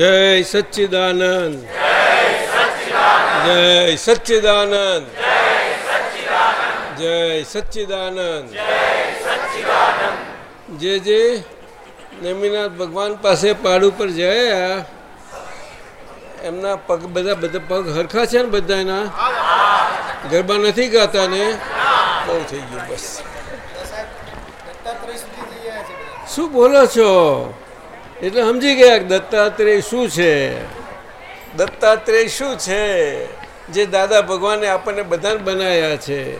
જય સચ્ચિદાનંદ. જય સચ્ચિદાનંદ. જય સચ્ચિદાનંદ. જે જે નેમિનાથ ભગવાન પાસે પાડ ઉપર જયા, એમના પગ બધા બધા પગ હરખા છે ને બધા એના ગરબા નથી ગાતા ને? બહુ થઈ ગયું બસ. શું બોલો છો? એટલે સમજી ગયા દત્તાત્રેય શું છે? દત્તાત્રેય શું છે? જે દાદા ભગવાને આપણને બધાને બનાવ્યા છે.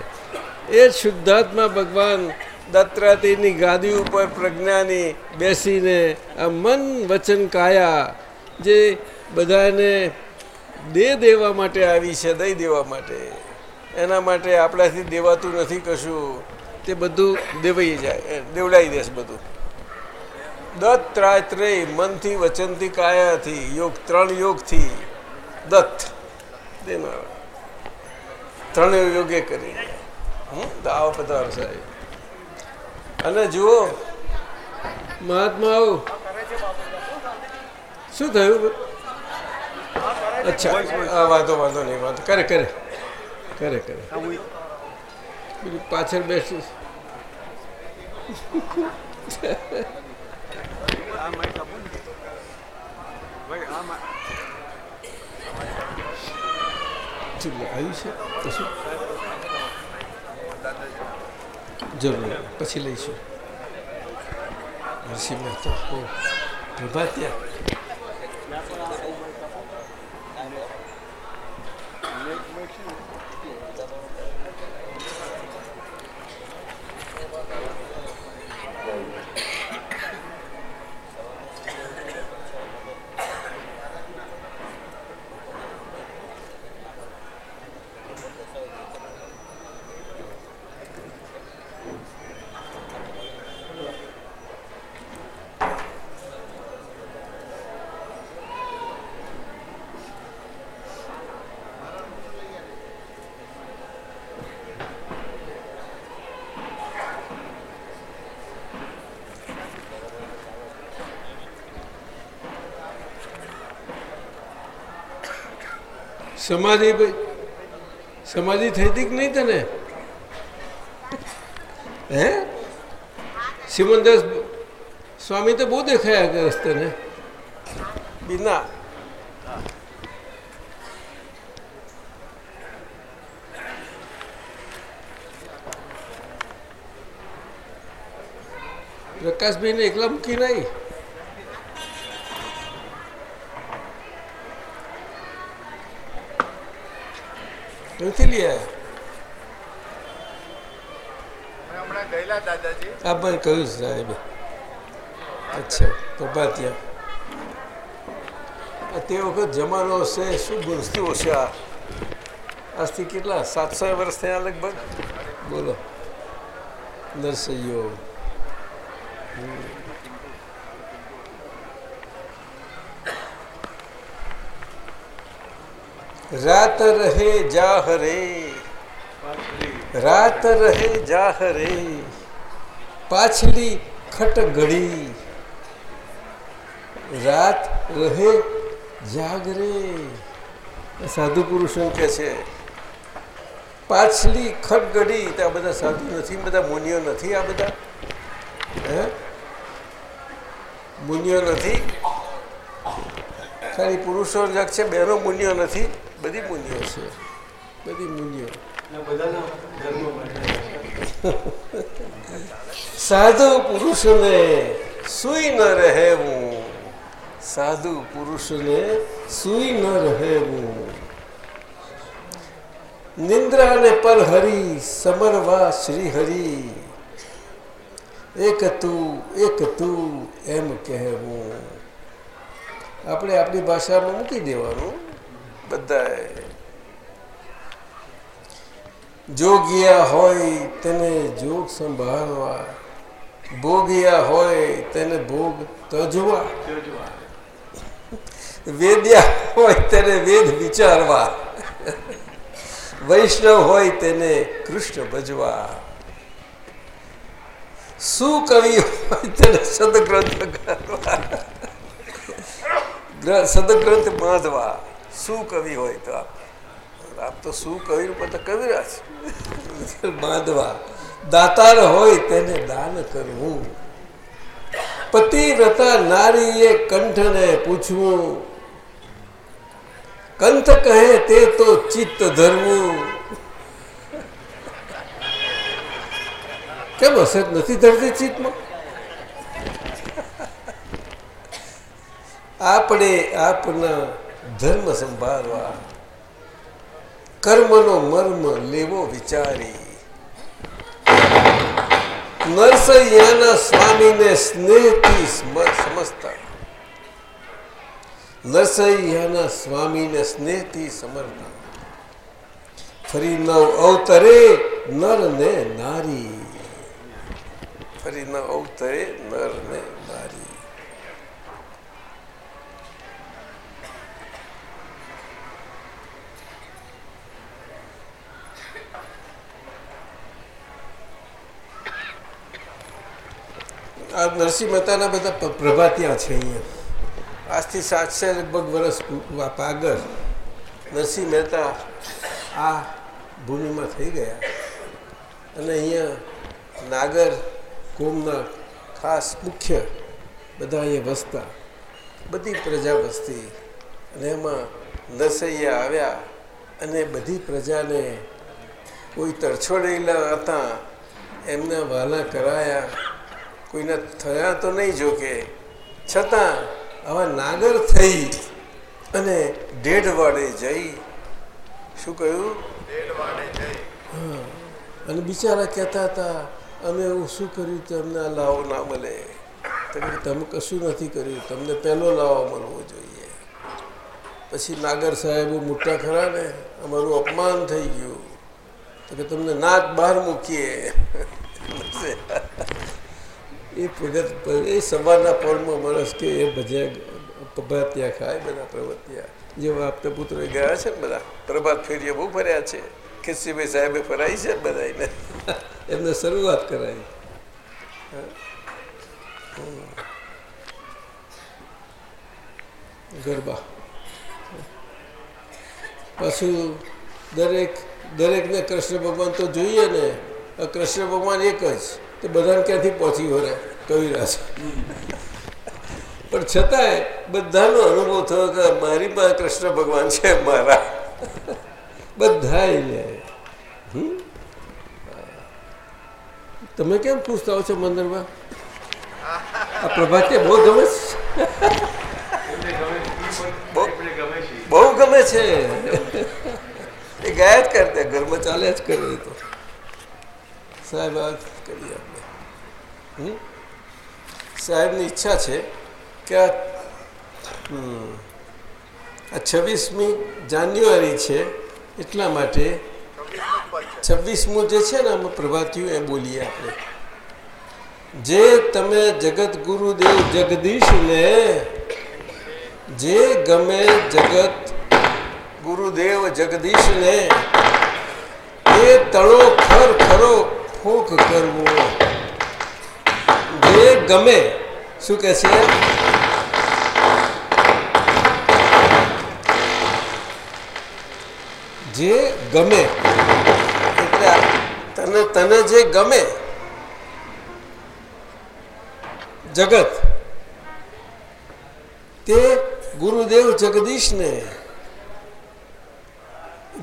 એ શુદ્ધાત્મા ભગવાન દત્તાત્રેયની ગાદી ઉપર પ્રજ્ઞાની બેસીને આ મન વચન કાયા, જે બધાને દે દેવા માટે આવી છે, દઈ દેવા માટે. એના માટે આપણાથી દેવાતું નથી કશું. તે બધું દેવાઈ જાય દેવડાવી દેશ બધું. દત્ત ત્રાત્રેય મનથી વચનથી કાયાથી યોગ ત્રણ યોગથી દત્ત. દેનાર. ત્રણે યોગે કરી. આવો પધારો સાહેબ. અને જુઓ, મહાત્મા આવો. શું થયું? અચ્છા, આ વાંધો વાંધો નહીં, વાંધો. કરે કરે. કરે કરે. બીજું પાછળ બેસી આવ્યું છે કશું જરૂર. પછી લઈશું. નરસિંહ મહેતા પ્રભાત્યા. સમાધિ સમાધિ થઈ હતી કે નહીં તને? હે? સિમનદાસ સ્વામી તો બહુ દેખાયા કે તને. બીના. પ્રકાશભાઈને એકલા મૂકી નહીં નથી આ પણ કહ્યું સાહેબ. અચ્છા પ્રભાતિયા તે વખત જમાનો હશે શું વસ્તુઓ છે આ? આજથી કેટલા? સાતસો વર્ષ થયા લગભગ? બોલો. નરસૈયો રાત રહે જાહરે રાત રહે જાહરે પાછલી ખટ ઘડી રાત રહે જાગરે સાધુ પુરુષો કે છે પાછલી ખટઘડી તો આ બધા સાધુ નથી બધા મુનિઓ નથી આ બધા? હે? મુનિઓ નથી? ખાલી પુરુષો જગ છે બહેનો મુનિઓ નથી? બધી મુનિઓ છે. બધી મૂલ્યો સાધુ પુરુષને સુઈ ન રહેવું. સાધુ પુરુષને સુઈ ન રહેવું. નિંદ્રાને પર હરી સમરવા શ્રી હરી એક તું એક તું એમ કહેવું. આપણે આપણી ભાષામાં મૂકી દેવાનું. બધા હોય તેને જોગ સંભાળવા. ભોગિયા હોય તેને ભોગ તજવા. વેદ્યા હોય તેને વેદ વિચારવા. વૈષ્ણવ હોય તેને કૃષ્ણ ભજવા. શું કવિ હોય તેને સદગ્રંથ કરવા. ગ્રંથ સદગ્રંથ બાંધવા. શું કવિ હોય તો આપ? આપ તો શું કવિ બધા કવિરાજ. બાંધવા. દાતાર હોય તેને દાન કરવું. પતિવ્રતા નારીએ કંઠને પૂછવું. કંથ કહે તે તો ચિત્ત ધરવું. કેમ હશે નથી ધરતી ચિત્તમાં? આપણે આપના ધર્મ સંભાળવા. કર્મનો મર્મ લેવો વિચારી. નરસૈયાના સ્વામીને સ્નેહથી સમજતા. નરસૈયાના સ્વામીને સ્નેહથી સમરતા ફરી નવ અવતરે નર ને નારી. ફરી નવ અવતરે નર ને નારી આ નરસિંહ મહેતાના બધા પ્રભા ત્યાં છે અહીંયા. આજથી સાતસો લગભગ વર્ષ આગળ નરસિંહ મહેતા આ ભૂમિમાં થઈ ગયા. અને અહીંયા નાગર કોમના ખાસ મુખ્ય બધા અહીંયા વસતા. બધી પ્રજા વસતી. અને એમાં નરસૈયા આવ્યા અને બધી પ્રજાને કોઈ તરછોડેલા હતા. એમને વાલા કરાયા. કોઈને થયા તો નહીં જોકે. છતાં આવા નાગર થઈ અને ડેઢવાડે જઈ. શું કહ્યું? હા અને બિચારા કહેતા હતા અમે એવું શું કર્યું તમને આ લાવો ના મળે. તમે કશું નથી કર્યું તમને પહેલો લાવો મળવો જોઈએ. પછી નાગર સાહેબ મોટા ખરા ને અમારું અપમાન થઈ ગયું. તો કે તમને નાક બહાર મૂકીએ. એ ભગત એ સવારના પળમાં માણસ કે એ ભજ્યા, પ્રભાતિયા ખાય બધા પ્રવત્યા જેવા આપતા પુત્રો ગયા છે બધા, પ્રભાત ફેરીએ બહુ ફર્યા છે. ખિસ્સીભાઈ સાહેબે ફરાઈ છે બધા એમને શરૂઆત કરાવી ગરબા. પાછું દરેક દરેકને કૃષ્ણ ભગવાન તો જોઈએ ને કૃષ્ણ ભગવાન એક જ, તો બધાને ક્યાંથી પહોંચી વળે? કવિરાજ. પણ છતાંય બધાનો અનુભવ થયો કે મારી પાસે કૃષ્ણ ભગવાન છે મારા. બધા લે. તમે કેમ ખુશ થાવ છો મંદિરમાં? આ પ્રભાતે બહુ ગમે છે? બહુ ગમે છે. એ ગયા જ કરતા ઘરમાં ચાલ્યા જ કરે તો. સાહેબ, આ કરીએ આપણે સાહેબની ઈચ્છા છે કે આ છવ્વીસમી જાન્યુઆરી છે એટલા માટે છવ્વીસમું જે છે ને આમાં પ્રભાતિયું એ બોલીએ આપણે. જે તમે જગત ગુરુદેવ જગદીશને, જે ગમે જગત ગુરુદેવ જગદીશને, એ તળો ખર ખરો ફૂંક કરવો. ગમે. શું કે છે? જે ગમે, એટલે તને તને જે ગમે, જગત, તે ગુરુદેવ જગદીશને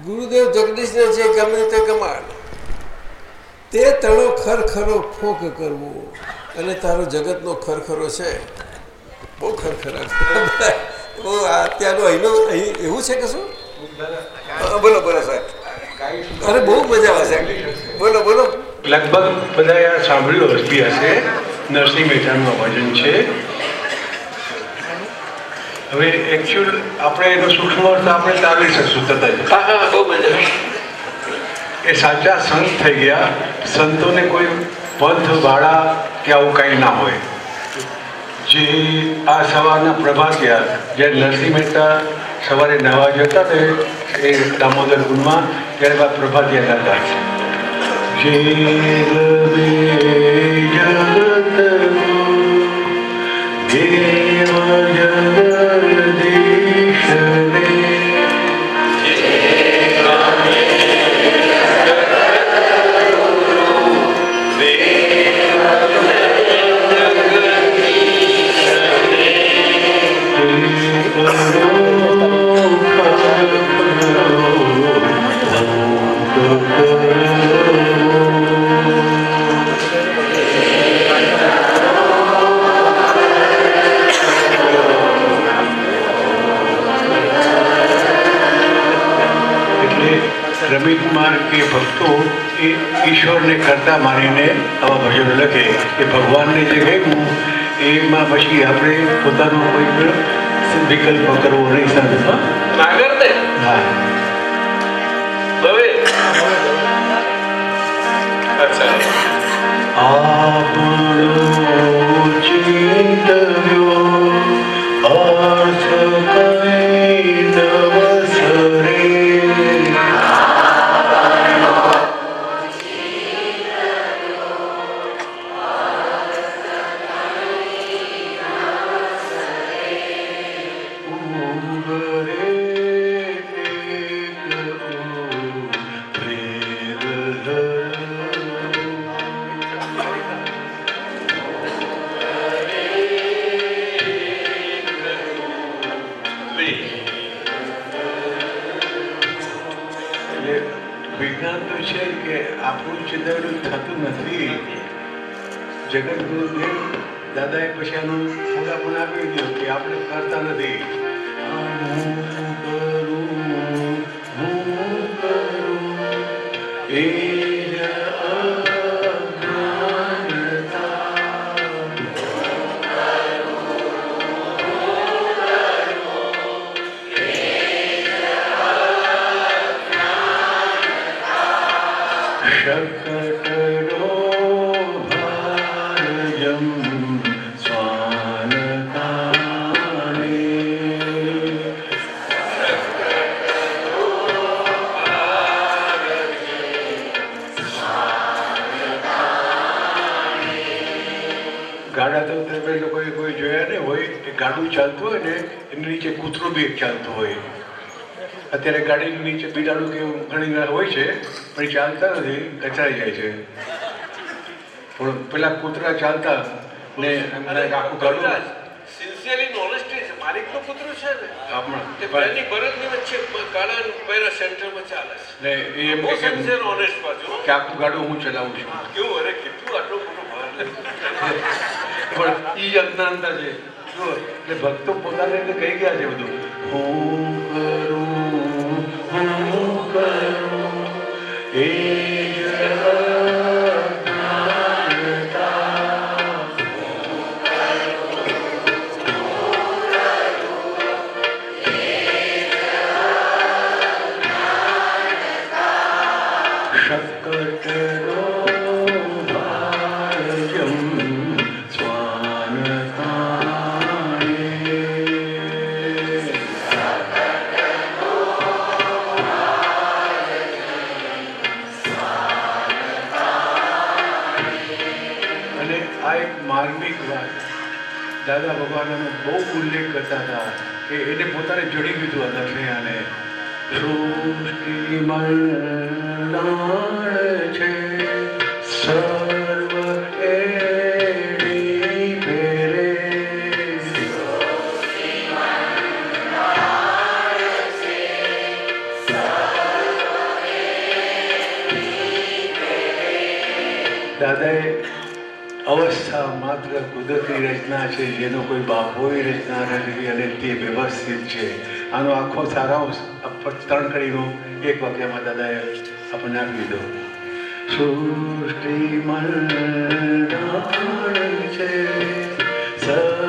ગુરુદેવ જગદીશને જે ગમે તે ગમાડ. તે તળો ખરખરો ફોક કરવો. અને તારો જગતનો ખરખરો છે. બહુ ખરખરા બહુ અત્યારનું અહીંનો અહીં એવું છે કે શું બોલો બોલો સાહેબ. અરે બહુ મજા આવે છે. બોલો બોલો. લગભગ બધા સાંભળ્યું હસ્તી હશે નરસિંહ મહેતાનું આ ભજન છે. હવે એકચ્યુઅલ આપણે એનો સૂક્ષ્મ અર્થ આપણે તારવી શકશું તરત જ હા હા બહુ મજા એ સાચા સંત થઈ ગયા. સંતોને કોઈ પંથ વાળા કે આવું કંઈ ના હોય. જે આ સવારના પ્રભાતિયા જે નરસિંહ મહેતા સવારે નવા જતા ને એ દામોદર કુંડમાં ત્યારે પ્રભાતિયા પ્રભાતિયા ગાતા જે રમિત કુમાર કે ભક્તો એ ઈશ્વરને કરતા માનીને આવા ભજનો લખે. કે ભગવાનને જે ગમ્યું એમાં પછી આપણે પોતાનો કોઈ વિકલ્પ કરવો નહીં સંતમાં હા? હવે? અચ્છા. આપણો ચિંતવ્યો અર્થ અત્યારે ગાડીની નીચે બિલાડું કે એવું ઘણી વાર હોય છે પણ ચાલતા નથી કચરાઈ જાય છે. પણ પેલા કૂતરા ચાલતા ને આખું ગાડું સિન્સિયરલી ઓનેસ્ટી છે માલિકનું કૂતરું છે ને. આપણા તે પેલી વચ્ચે કાળા પહેલા સેન્ટરમાં ચાલે છે. ને એ બહુ સિન્સિયર ઓનેસ્ટ પાછું કે આખું ગાડું હું ચલાવું છું. કેવું અરે કેટલું આટલો મોટું ભાર પણ ઈ અજ્ઞાનતા છે. એટલે ભક્તો પોતાને કહી ગયા છે બધું. હું ઉલ્લેખ કરતા હતા કે એને પોતાને જડી દીધું આ દક્ષિણાને સૃષ્ટિ મંડાણ કુદરતી રચના છે, જેનો કોઈ બાપોએ રચના નથી અને તે વ્યવસ્થિત છે. આનો આખો સારાંશ ત્રણ કડીનો, એક વાક્યમાં દાદાએ આપણને આપી દીધો. સૃષ્ટિ છે સર્વ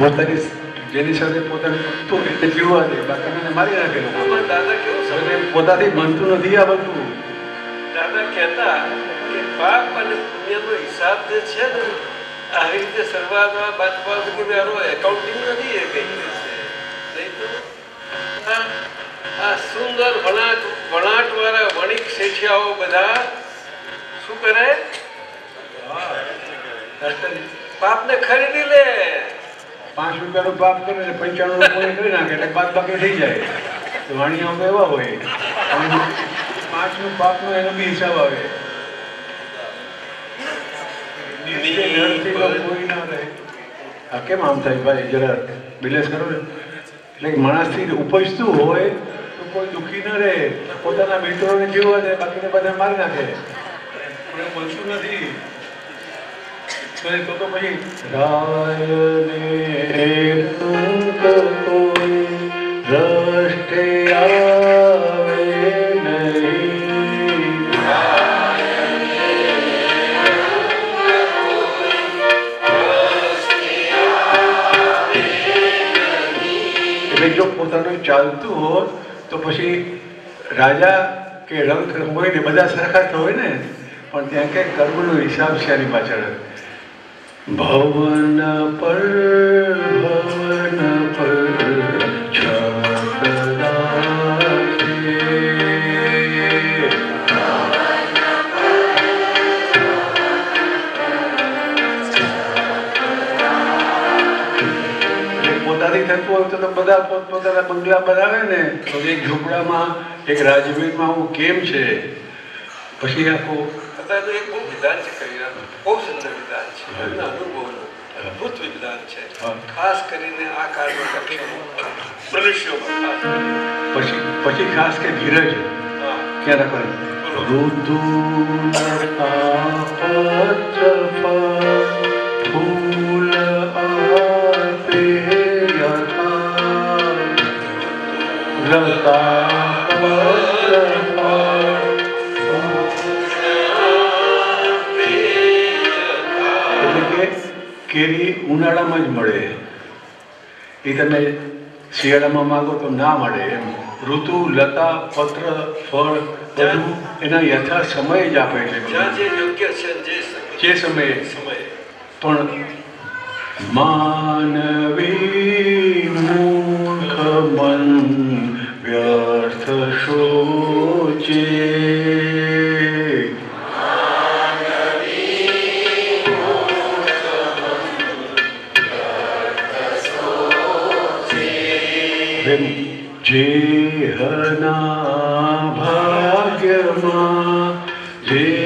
પોતાની જેની સાથે પોતાને તો એટલે પીવા દે બાકી મને મારી નાખે દાદા કેવું સમજે? પોતાથી બનતું નથી આ બધું. દાદા કહેતા કે પાપ અને પુણ્યનો હિસાબ જે છે ને આવી રીતે શરૂઆતમાં કે મારો એકાઉન્ટિંગ નથી એ કઈ છે? નહીં તો? આ આ સુંદર વણાટ વણાટવાળા વણિક શેઠિયાઓ બધા શું કરે? પાપને ખરીદી લે. પાંચ રૂપિયાનો પાપ કરે ને પંચાણું રૂપિયા કરી નાખે, એટલે બાદ બાકી થઈ જાય. તો વાણી તો એવા હોય. પાંચનું પાપનો એનો બી હિસાબ આવે. આ કેમ આમ થાય ભાઈ, જરા બિલેસ કરો ને. એટલે માણસથી ઉપજતું હોય તો કોઈ દુઃખી ન રહે. પોતાના મિત્રોને જીવવા દે, બાકીને બધા મારી નાખે. પણ એવું નથી. તો પછી કોઈ નહીં એટલે જો પોતાનું ચાલતું હોય તો પછી રાજા કે રંગ હોય ને બધા સરખા જ હોય ને, પણ ત્યાં કંઈક કર્મનો હિસાબ છે એની પાછળ? ભવન પર ભવન પર પોતાથી થતું હોય તો બધા પોતપોતાના બંગલા બનાવે ને, તો એક ઝૂંપડામાં, એક રાજવીરમાં હું કેમ છે? પછી આખું એક બહુ વિધાન છે કરી બહુ સુંદર. એમના અનુભવનું અદ્ભુત છે. ખાસ કરીને આ કાળમાં મનુષ્યોમાં પછી પછી ખાસ કે ધીરજ. ક્યાં રાખવાની ઋતુ ફૂલ યથા લતા કેરી ઉનાળામાં જ મળે. એ તમે શિયાળામાં માગો તો ના મળે એમ. ઋતુ લતા પત્ર ફળ બધું એના યથા સમય જ આપે છે જે સમયે. સમયે. પણ માનવી મૂર્ખ મન વ્યર્થ શોચે. ભાગ્યમાં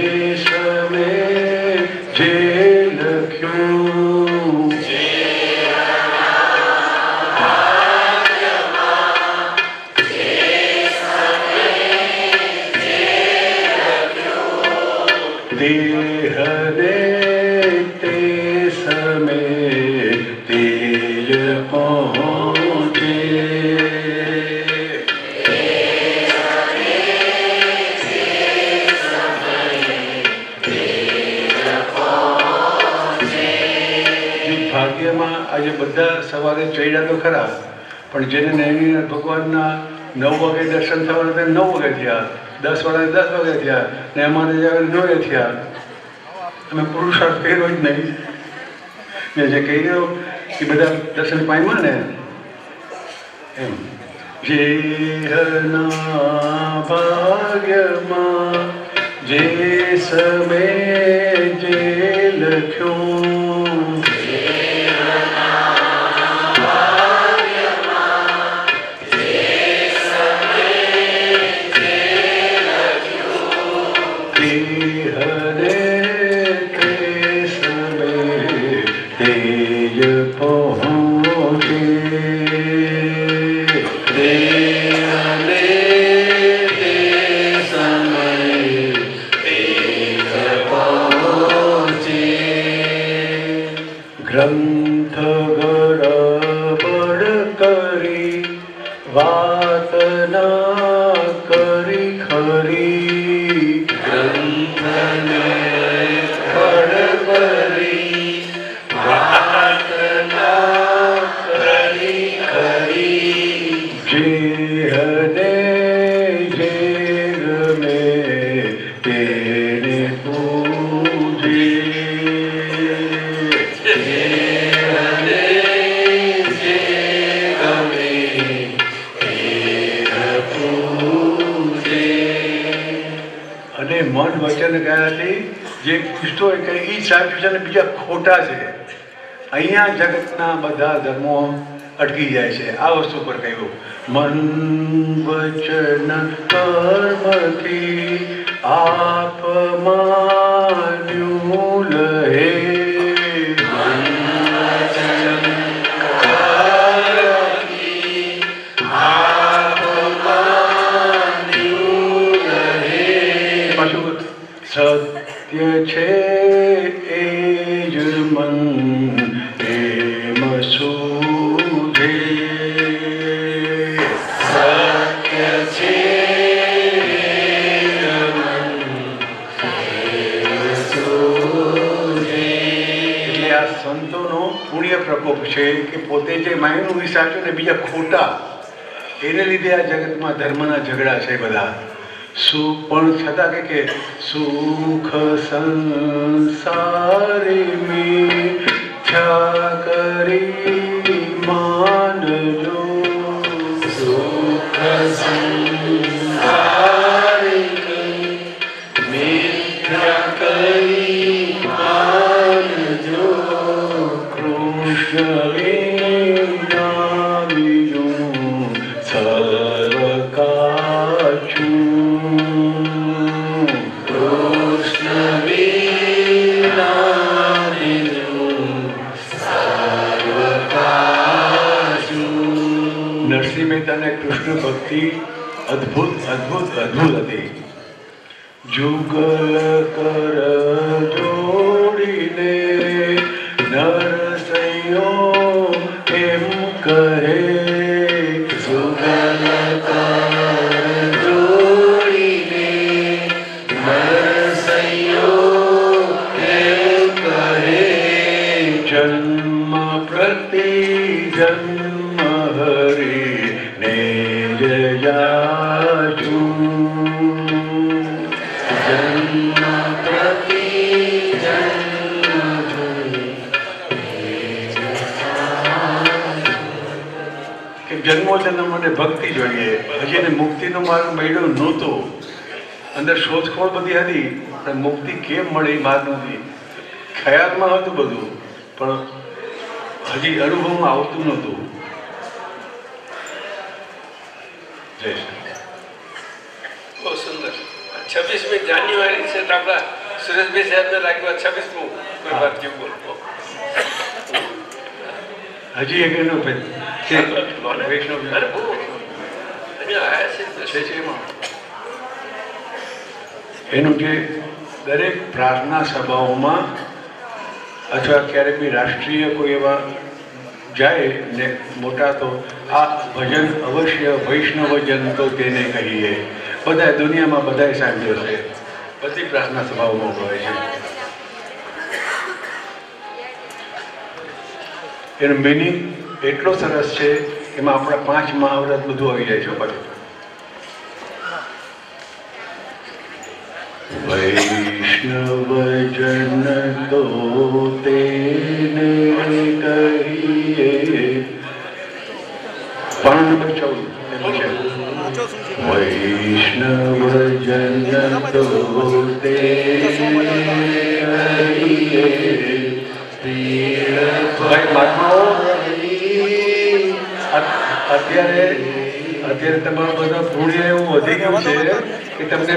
સવારે તો ખરા પણ જેને નૈનીનાથ ભગવાનના નવ વાગે દર્શન થવાના તેને નવ વાગે થયા. દસ વાગે દસ વાગે થયા. ને અમારે જ્યારે નવે થયા. અમે પુરુષાર્થ કર્યો જ નહીં. મેં જે કહ્યું એ બધા દર્શન પામ્યા ને. એમ. જે ભાગ્યમાં, જે સમય જે લખ્યું જે પૂછતો હોય કે એ સાચું બીજા ખોટા છે. અહીંયા જગતના બધા ધર્મો અટકી જાય છે. આ વસ્તુ પર કહ્યું. મન વચન કર્મથી આપ જે સાચું ને બીજા ખોટા. એને લીધે આ જગતમાં ધર્મના ઝઘડા છે બધા. શું પણ છતાં કે કે સુખ સંસારે મિથ્યા કરી માનજો. સુખ માનજો. મિથ્યા ભક્તિ અદ્ભુત અદ્ભુત અદ્ભુત હતી. જુગલ કર જન્મો ભક્તિ જોઈએ. હજી એને મુક્તિનો માર્ગ મળ્યો નહોતો. અંદર શોધખોળ બધી હતી, પણ મુક્તિ કેમ મળે એ નથી. ખ્યાલમાં હતું બધું, પણ હજી અનુભવમાં આવતું નહોતું. જય બહુ સુંદર. છવ્વીસમી જાન્યુઆરી છે આપણા સુરેશભાઈ સાહેબને લાગ્યું છવ્વીસમું કોઈ વાત જેવું બોલો હજી એક એનો વૈષ્ણવ એનું જે દરેક પ્રાર્થના સભાઓમાં અથવા ક્યારેક બી રાષ્ટ્રીય કોઈ એવા જાય ને મોટા તો આ ભજન અવશ્ય વૈષ્ણવજન તો તેને કહીએ. બધા દુનિયામાં બધાએ સાંભળ્યો છે. બધી પ્રાર્થના સભાઓમાં હોય છે. એનો મિનિંગ એટલો સરસ છે એમાં આપણા પાંચ મહાવ્રત બધું આવી જાય છે બધું વૈષ્ણવ જન તો તેને કહીએ. ચૌદ એમાં છે. તો તેને કહીએ. અત્યારે અત્યારે તમારો બધા પુણ્ય એવું વધી ગયું છે કે તમને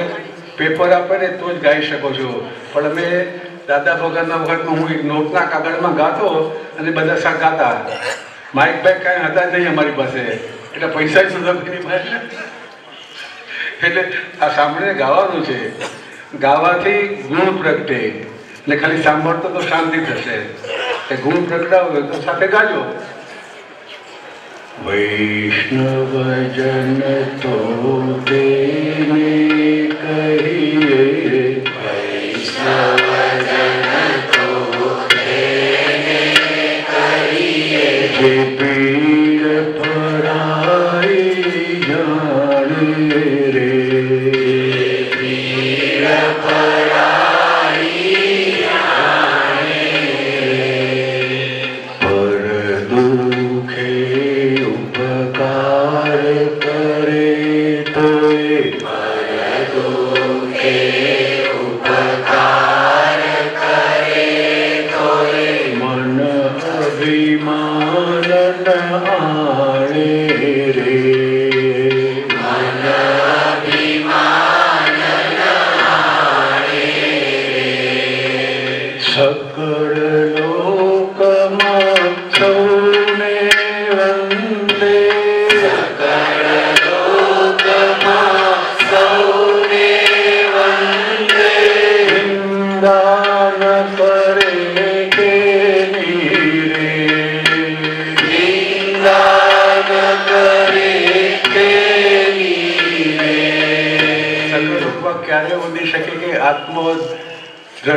પેપર આપે ને તો જ ગાઈ શકો છો. પણ અમે દાદા ભગવાનના વખતમાં હું એક નોટના કાગળમાં ગાતો અને બધા સા ગાતા. માઇક બાઇક કાંઈ હતા નહીં અમારી પાસે. એટલે પૈસા જ સુધા એટલે આ સાંભળીને ગાવાનું છે. ગાવાથી ગુણ પ્રગટે. એટલે ખાલી સાંભળતો તો શાંતિ થશે. એ ગુણ પ્રગટાવો તો સાથે ગાજો. વૈષ્ણવજન તો તેને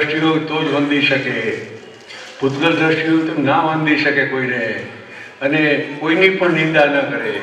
દ્રષ્ટિ હોય તો જ વંદી શકે. ભૂતગલ દ્રષ્ટિ હોય તો ના વંદી શકે કોઈને. અને કોઈની પણ નિંદા ન કરે.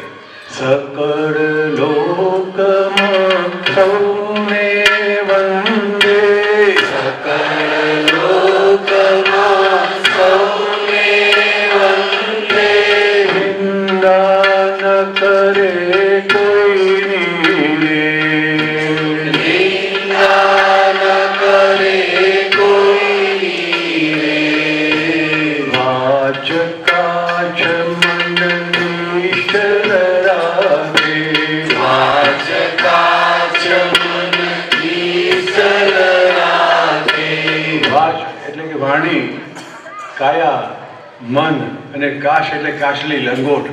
મન અને કાશ એટલે કાશલી લંગોટ,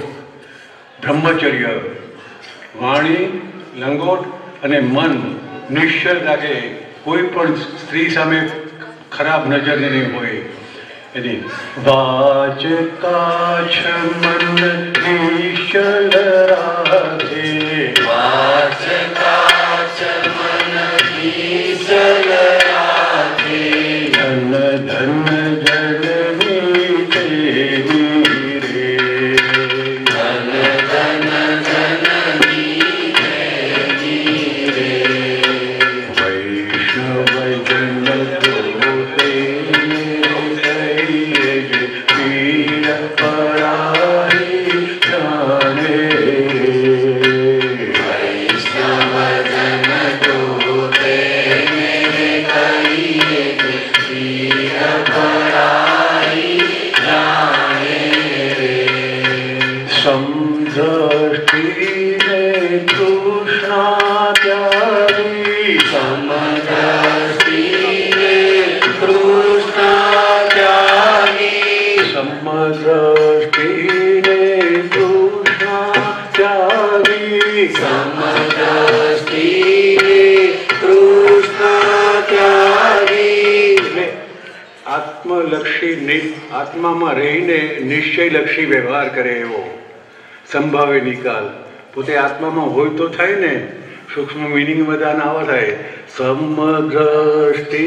બ્રહ્મચર્ય, વાણી, લંગોટ અને મન નિશ્ચળ રાખે. કોઈ પણ સ્ત્રી સામે ખરાબ નજર નહીં હોય, એની વાચ, કાચ, મન નિશ્ચળ રાખે. વાચ, કાચ નિકાલ. પોતે આત્મામાં હોય તો થાય ને સૂક્ષ્મ મિનિંગ બધાના આવા થાય. સમગ્રષ્ટિ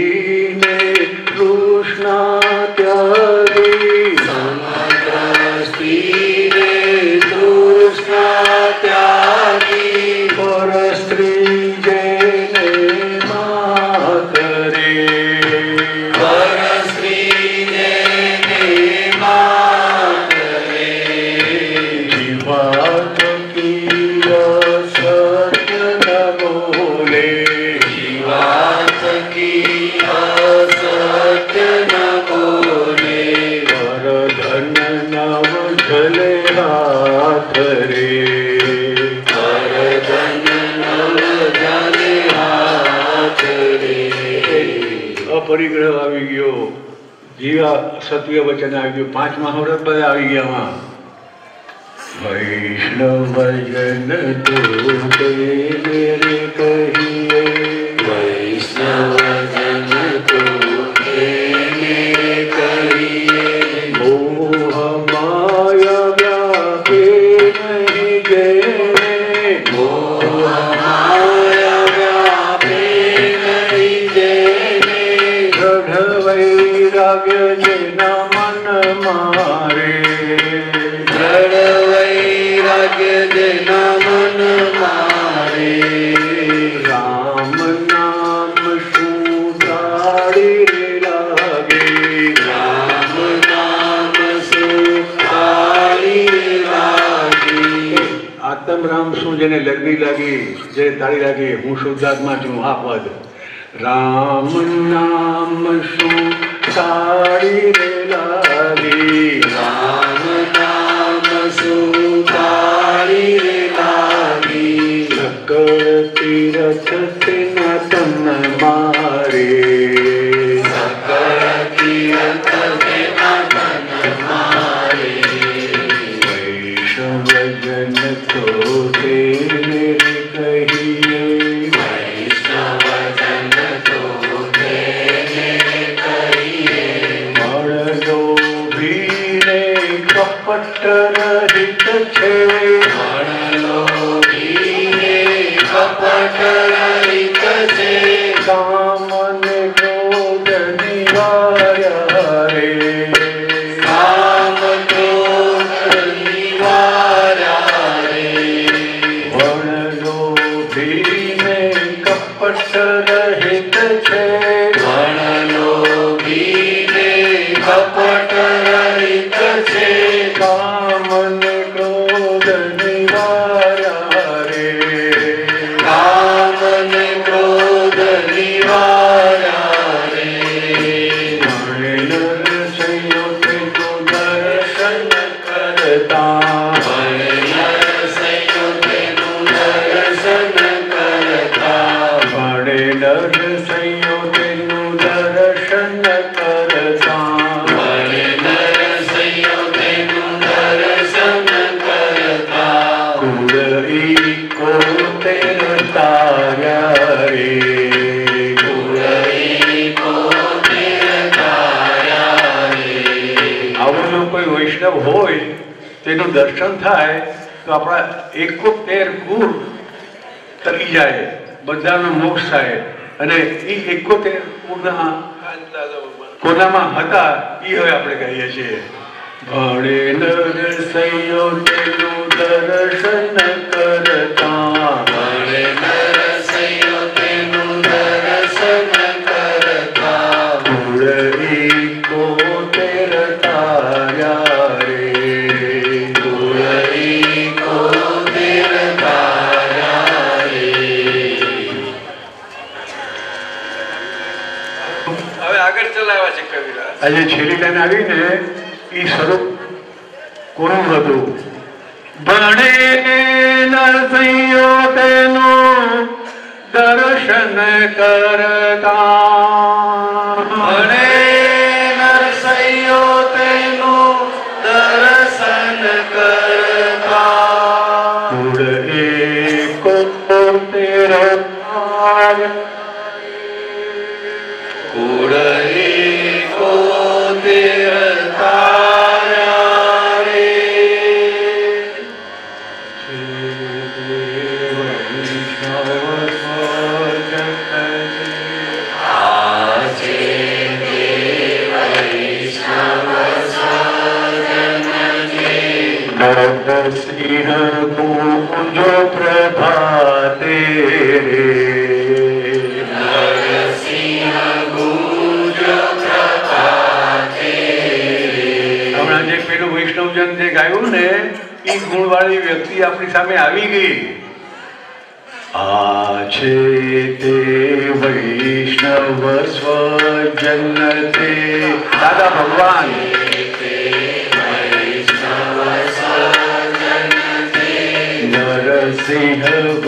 આવી ગયું પાંચ મહાવ્રત બધા આવી ગયા Yeah. દર્શન થાય તો આપણા એકોતેર કુળ તકી જાય, બધાનો મોક્ષ થાય. અને એ એકોતેર કુળના કોનામાં હતા, એ હવે આપણે કહીએ છીએ. ભણે નર દર્શન કરતા આજે છેલ્લી લાઈન આવીને એ સ્વરૂપ કોનું હતું ભણે નરસિંહો તેનું દર્શન કરતા. ગાયું ને એ ગુણવાળી વ્યક્તિ આપણી સામે આવી ગઈ. આજે તે વૈષ્ણવ સ્વજન દાદા ભગવાન. see her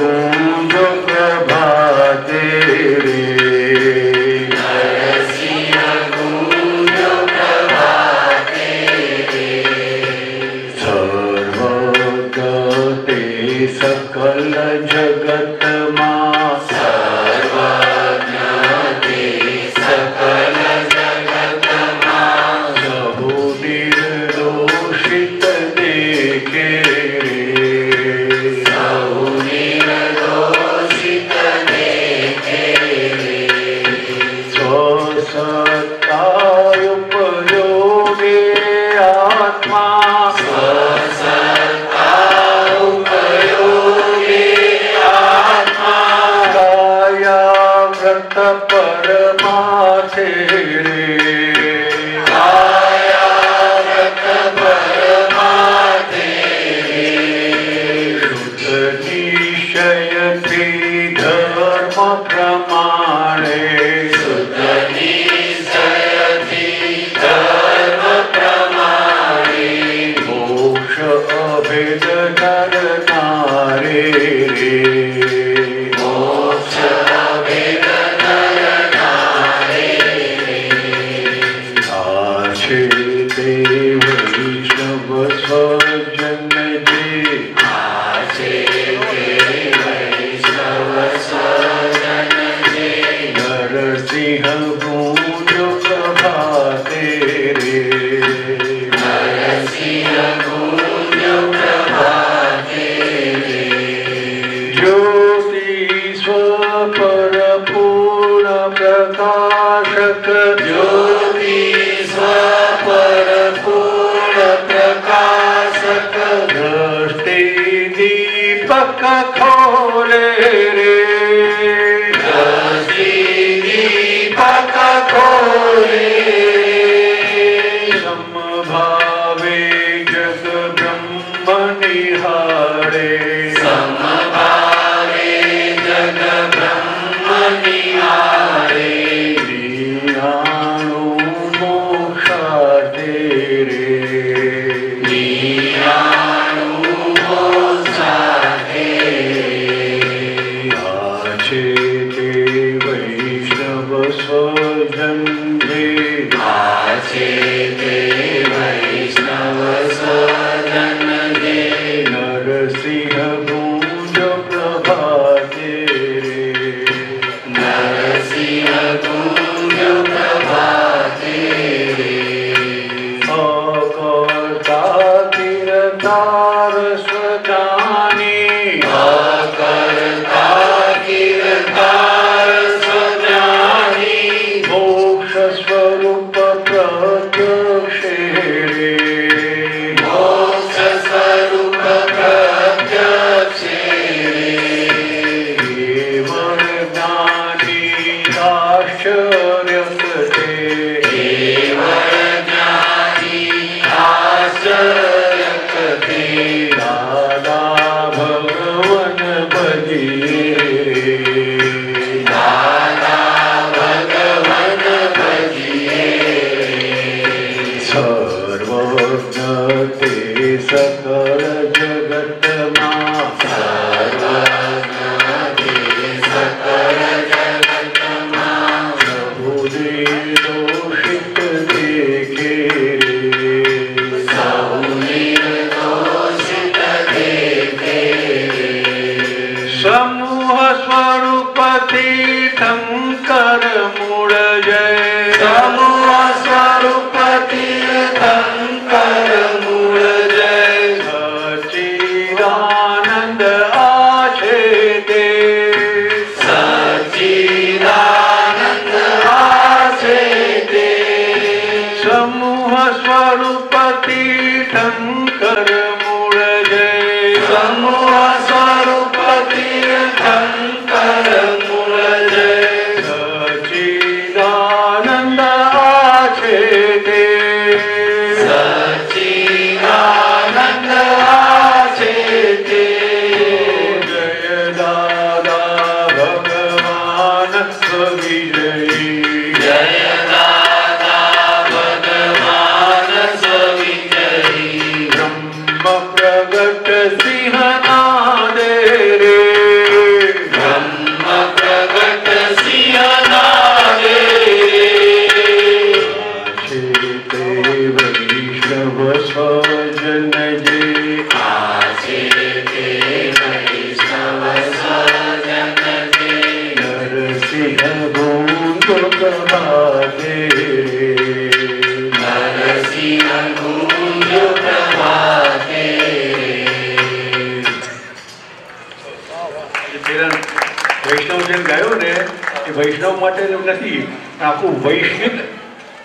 માટેનું નથી. આખું વૈશ્વિક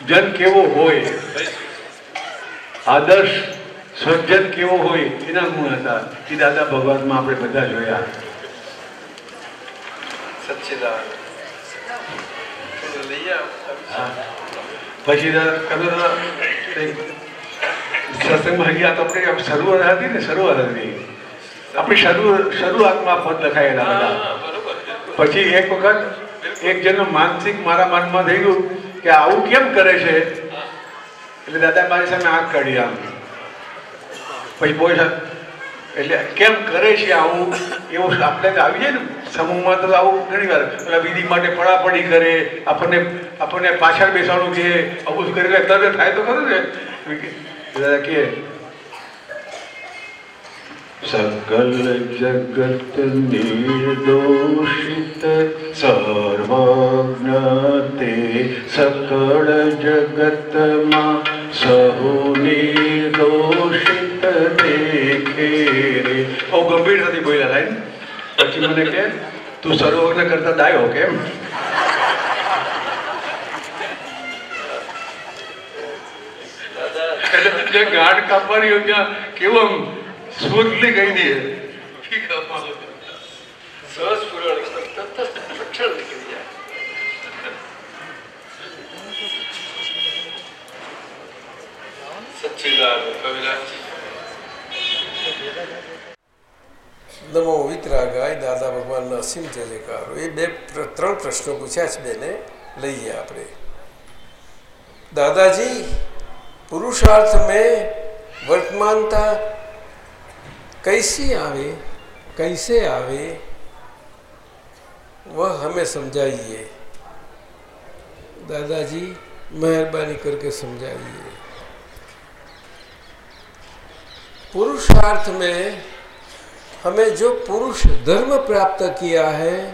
જન કેવો હોય? આદર્શ સજ્જન કેવો હોય? એના ગુણ હતા. એ દાદા ભગવાનમાં આપણે બધા જોયા. પછી સત્સંગમાં આપણે શરૂઆત હતી ને? શરૂઆત હતી. આપણી શરૂઆતમાં પદ લખાયેલા હતા. પછી એક વખત એક જેનું માનસિક મારા મનમાં થઈ ગયું કે આવું કેમ કરે છે? એટલે દાદા મારી સામે આંખ કાઢી આમ. પછી બોલ એટલે કેમ કરે છે આવું? એવું આપણે આવી જાય ને, સમૂહમાં તો આવું ઘણી વાર. પેલા વિધિ માટે પડાપડી કરે, આપણને આપણને પાછળ બેસવાનું કે આવું કરીને તરત થાય તો ખરું ને? દાદા, કે सकल जगत निर्दोषित सर्वाज्ञाते સકળ જગતમાં मा सहो निर्दोषिત દેખે રે ઓ નથી બોલ્યા લાઈન. પછી મને કે, તું સર્વજ્ઞ કરતા ડાયો કેમ? એટલે ગાઢ કાપવાની યોગ્ય કેવું કેવું આમ સ્મૂથલી કહી દે સહજ પૂરણ તત્ક્ષણ નીકળી જાય સચ્ચિદાન કવિરાજ નમો વિતરાગાય દાદા ભગવાનના અસીમ જય જયકારો એ બે પ્ર- ત્રણ પ્રશ્નો પૂછ્યા છે બેને લઈએ આપણે દાદાજી પુરુષાર્થ में वर्तमानता कैसी आवे, कैसे आवे, वह हमें समझाइए। दादाजी, मेहरबानी करके समझाइए। पुरुषार्थ में हमें जो पुरुष धर्म प्राप्त किया है,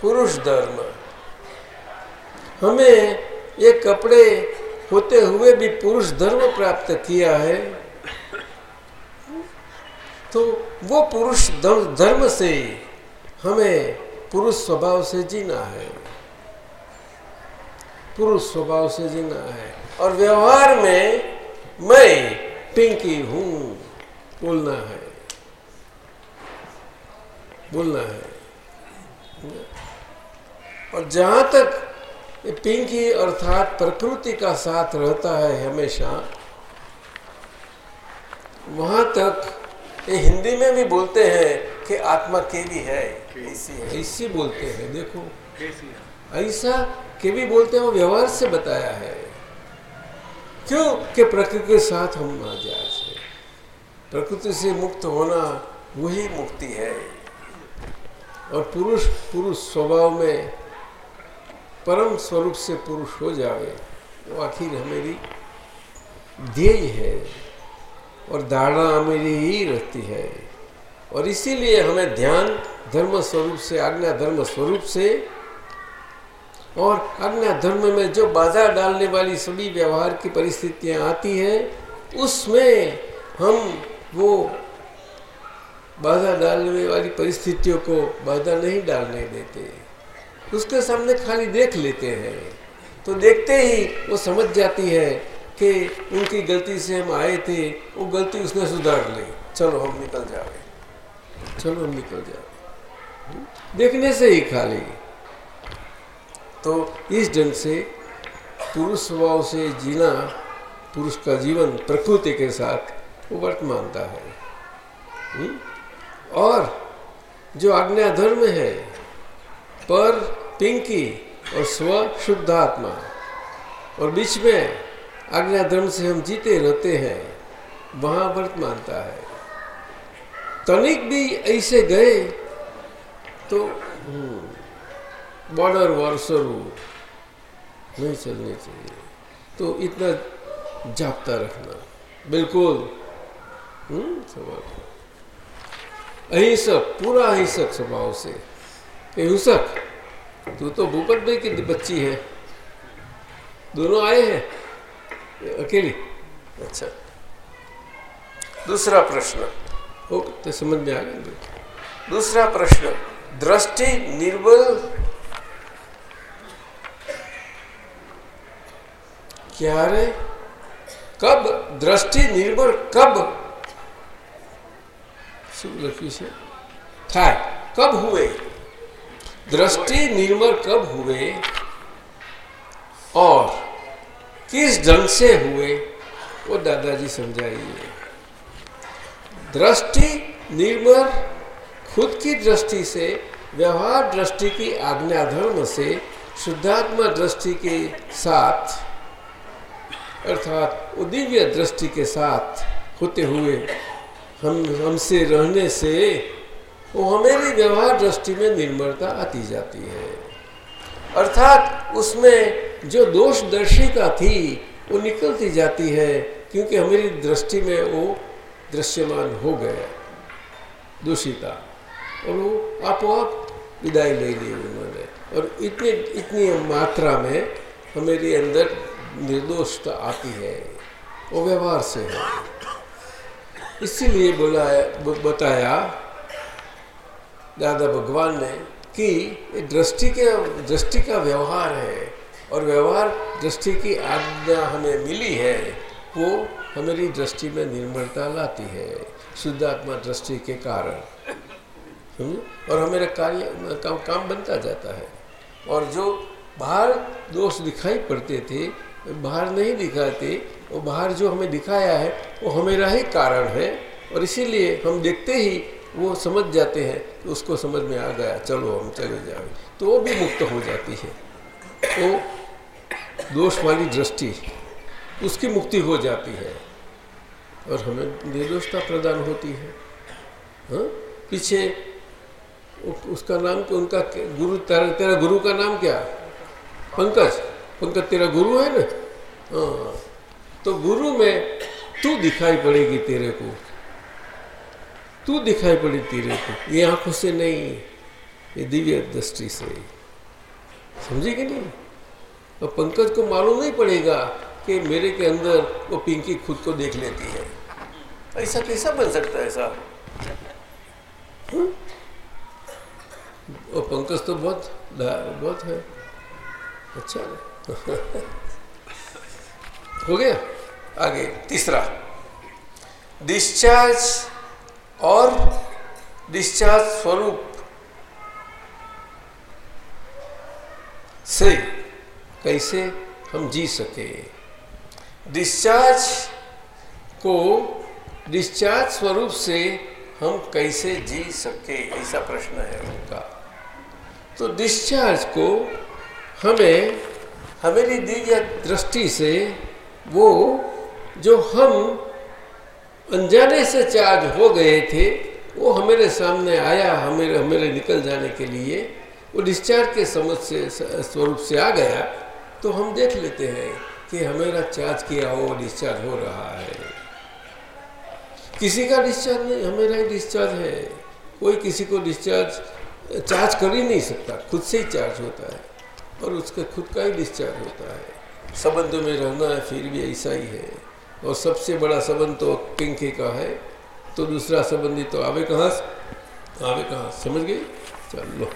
पुरुष धर्म, हमें ये कपड़े होते हुए भी पुरुष धर्म प्राप्त किया है तो वो पुरुष धर्म से हमें पुरुष स्वभाव से जीना है। पुरुष स्वभाव से जीना है। और व्यवहार में मैं पिंकी हूँ, बोलना है। बोलना है। और जहाँ तक पिंकी अर्थात प्रकृति का साथ रहता है हमेशा, वहाँ तक ये हिंदी में भी बोलते हैं कि आत्मा केवी है। ऐसी है। ऐसी बोलते हैं देखो। ऐसा केवी बोलते हैं वो व्यवहार से बताया है। क्यों? कि प्रकृति के साथ हम आ जाए से। प्रकृति से मुक्त होना वही मुक्ति है। और पुरुष पुरुष स्वभाव में परम स्वरूप से पुरुष हो जाए वो आखिर हमारी ध्येय है। और धारणा मेरी ही रहती है। और इसीलिए हमें ध्यान धर्म स्वरूप से, आज्ञा धर्म स्वरूप से और आज्ञा धर्म में जो बाधा डालने वाली सभी व्यवहार की परिस्थितियाँ आती है, उसमें हम वो बाधा डालने वाली परिस्थितियों को बाधा नहीं डालने देते। उसके सामने खाली देख लेते हैं। तो देखते ही वो समझ जाती है कि उनकी गलती से हम आए थे, वो गलती उसने सुधार ली। चलो, हम निकल जाए चलो, हम निकल जाए देखने से ही खाली। तो इस ढंग से पुरुष स्वभाव से जीना, पुरुष का जीवन प्रकृति के साथ वो वर्तमानता है। हम्म? और जो आज्ञा धर्म है, पर पिंकी और स्व शुद्धात्मा, और बीच में आज्ञा धर्म से हम जीते रहते हैं वहाँ वहाँ वर्तमानता है। तनिक भी ऐसे गए तो बॉर्डर वार शुरू। नहीं चलनी चाहिए। तो इतना जापता रखना बिल्कुल। हम्म, अहिंसक पूरा अहिंसक स्वभाव से। हिंसक तू तो भूपत भाई की बच्ची है। दोनों आए हैं। अकेली अच्छा दूसरा प्रश्न हो तो समझ में आ गया दूसरा प्रश्न दृष्टि निर्बल क्या रे कब दृष्टि निर्बल कब શું લખ્યું છે થાય કબ हुए दृष्टि निर्मल कब हुए और किस ढंग से हुए, वो दादाजी समझाइए। दृष्टि निर्मल, खुद की दृष्टि से, व्यवहार दृष्टि की आज्ञा धर्म से, शुद्धात्मा दृष्टि के साथ, अर्थात वो दिव्य दृष्टि के साथ होते हुए, हम, हमसे रहने से, वो हमारी व्यवहार दृष्टि में निर्मलता आती जाती है। अर्थात उसमें जो दोष दर्शिता थी, वो निकलती जाती है, क्योंकि हमारी दृष्टि में वो दृश्यमान हो गया, दूषिता। और वो आपो आप विदाई ले ली उन्होंने। और इतनी इतनी मात्रा में हमारे अंदर निर्दोषता आती है, वो व्यवहार से है। इसीलिए बोला, बताया दादा भगवान ने कि दृष्टि के, दृष्टि का व्यवहार है। और व्यवहार दृष्टि की आज्ञा हमें मिली है, वो हमारी दृष्टि में निर्मलता लाती है, शुद्धात्मा दृष्टि के कारण। और हमारे कार्य काम काम बनता जाता है। और जो बाहर दोष दिखाई पड़ते थे, बाहर नहीं दिखाते, वो बाहर जो हमें दिखाया है, वो हमेरा ही कारण है। और इसीलिए हम देखते ही वो समझ जाते हैं तो उसको समझ में आ गया, चलो हम चले जाए। तो वो भी मुक्त हो जाती है। तो दोष वाली दृष्टि, उसकी मुक्ति हो जाती है। और हमें निर्दोषता प्रदान होती है। हाँ? पीछे उसका नाम तो उनका गुरु, तेरा तेरा गुरु का नाम क्या? पंकज। पंकज, तेरा गुरु है ना? हाँ। तो गुरु में तू दिखाई पड़ेगी तेरे को। तू दिखाई पड़ी तेरे को। ये आँखों से नहीं, ये दिव्य दृष्टि से। समझेगी नहीं? और पंकज को मालूम नहीं पड़ेगा कि मेरे के अंदर वो पिंकी खुद को देख लेती है। ऐसा कैसा बन सकता है ऐसा? हाँ? और पंकज तो बहुत बहुत है। अच्छा। हो गया? आगे तीसरा। डिस्चार्ज और डिस्चार्ज स्वरूप। से कैसे हम जी सके। डिस्चार्ज को डिस्चार्ज स्वरूप से हम कैसे जी सके, ऐसा प्रश्न है उनका। तो डिस्चार्ज को हमें हमारी दिव्य दृष्टि से वो जो हम अनजाने से चार्ज हो गए थे, वो हमारे सामने आया हमें हमें निकल जाने के लिए, वो डिस्चार्ज के समझ से, स्वरूप से आ गया। तो हम देख लेते हैं कि हमेरा चार्ज किया हो डिस्चार्ज हो रहा है। किसी का डिस्चार्ज नहीं हमेरा ही डिस्चार्ज है। कोई किसी को डिस्चार्ज चार्ज कर ही नहीं सकता, खुद से ही चार्ज होता है और उसका खुद का ही डिस्चार्ज होता है। संबंध में रहना है, फिर भी ऐसा ही है। और सबसे बड़ा संबंध तो पिंके का है तो दूसरा संबंधी तो आवे कहाँ आवे कहाँ समझ गए चलो।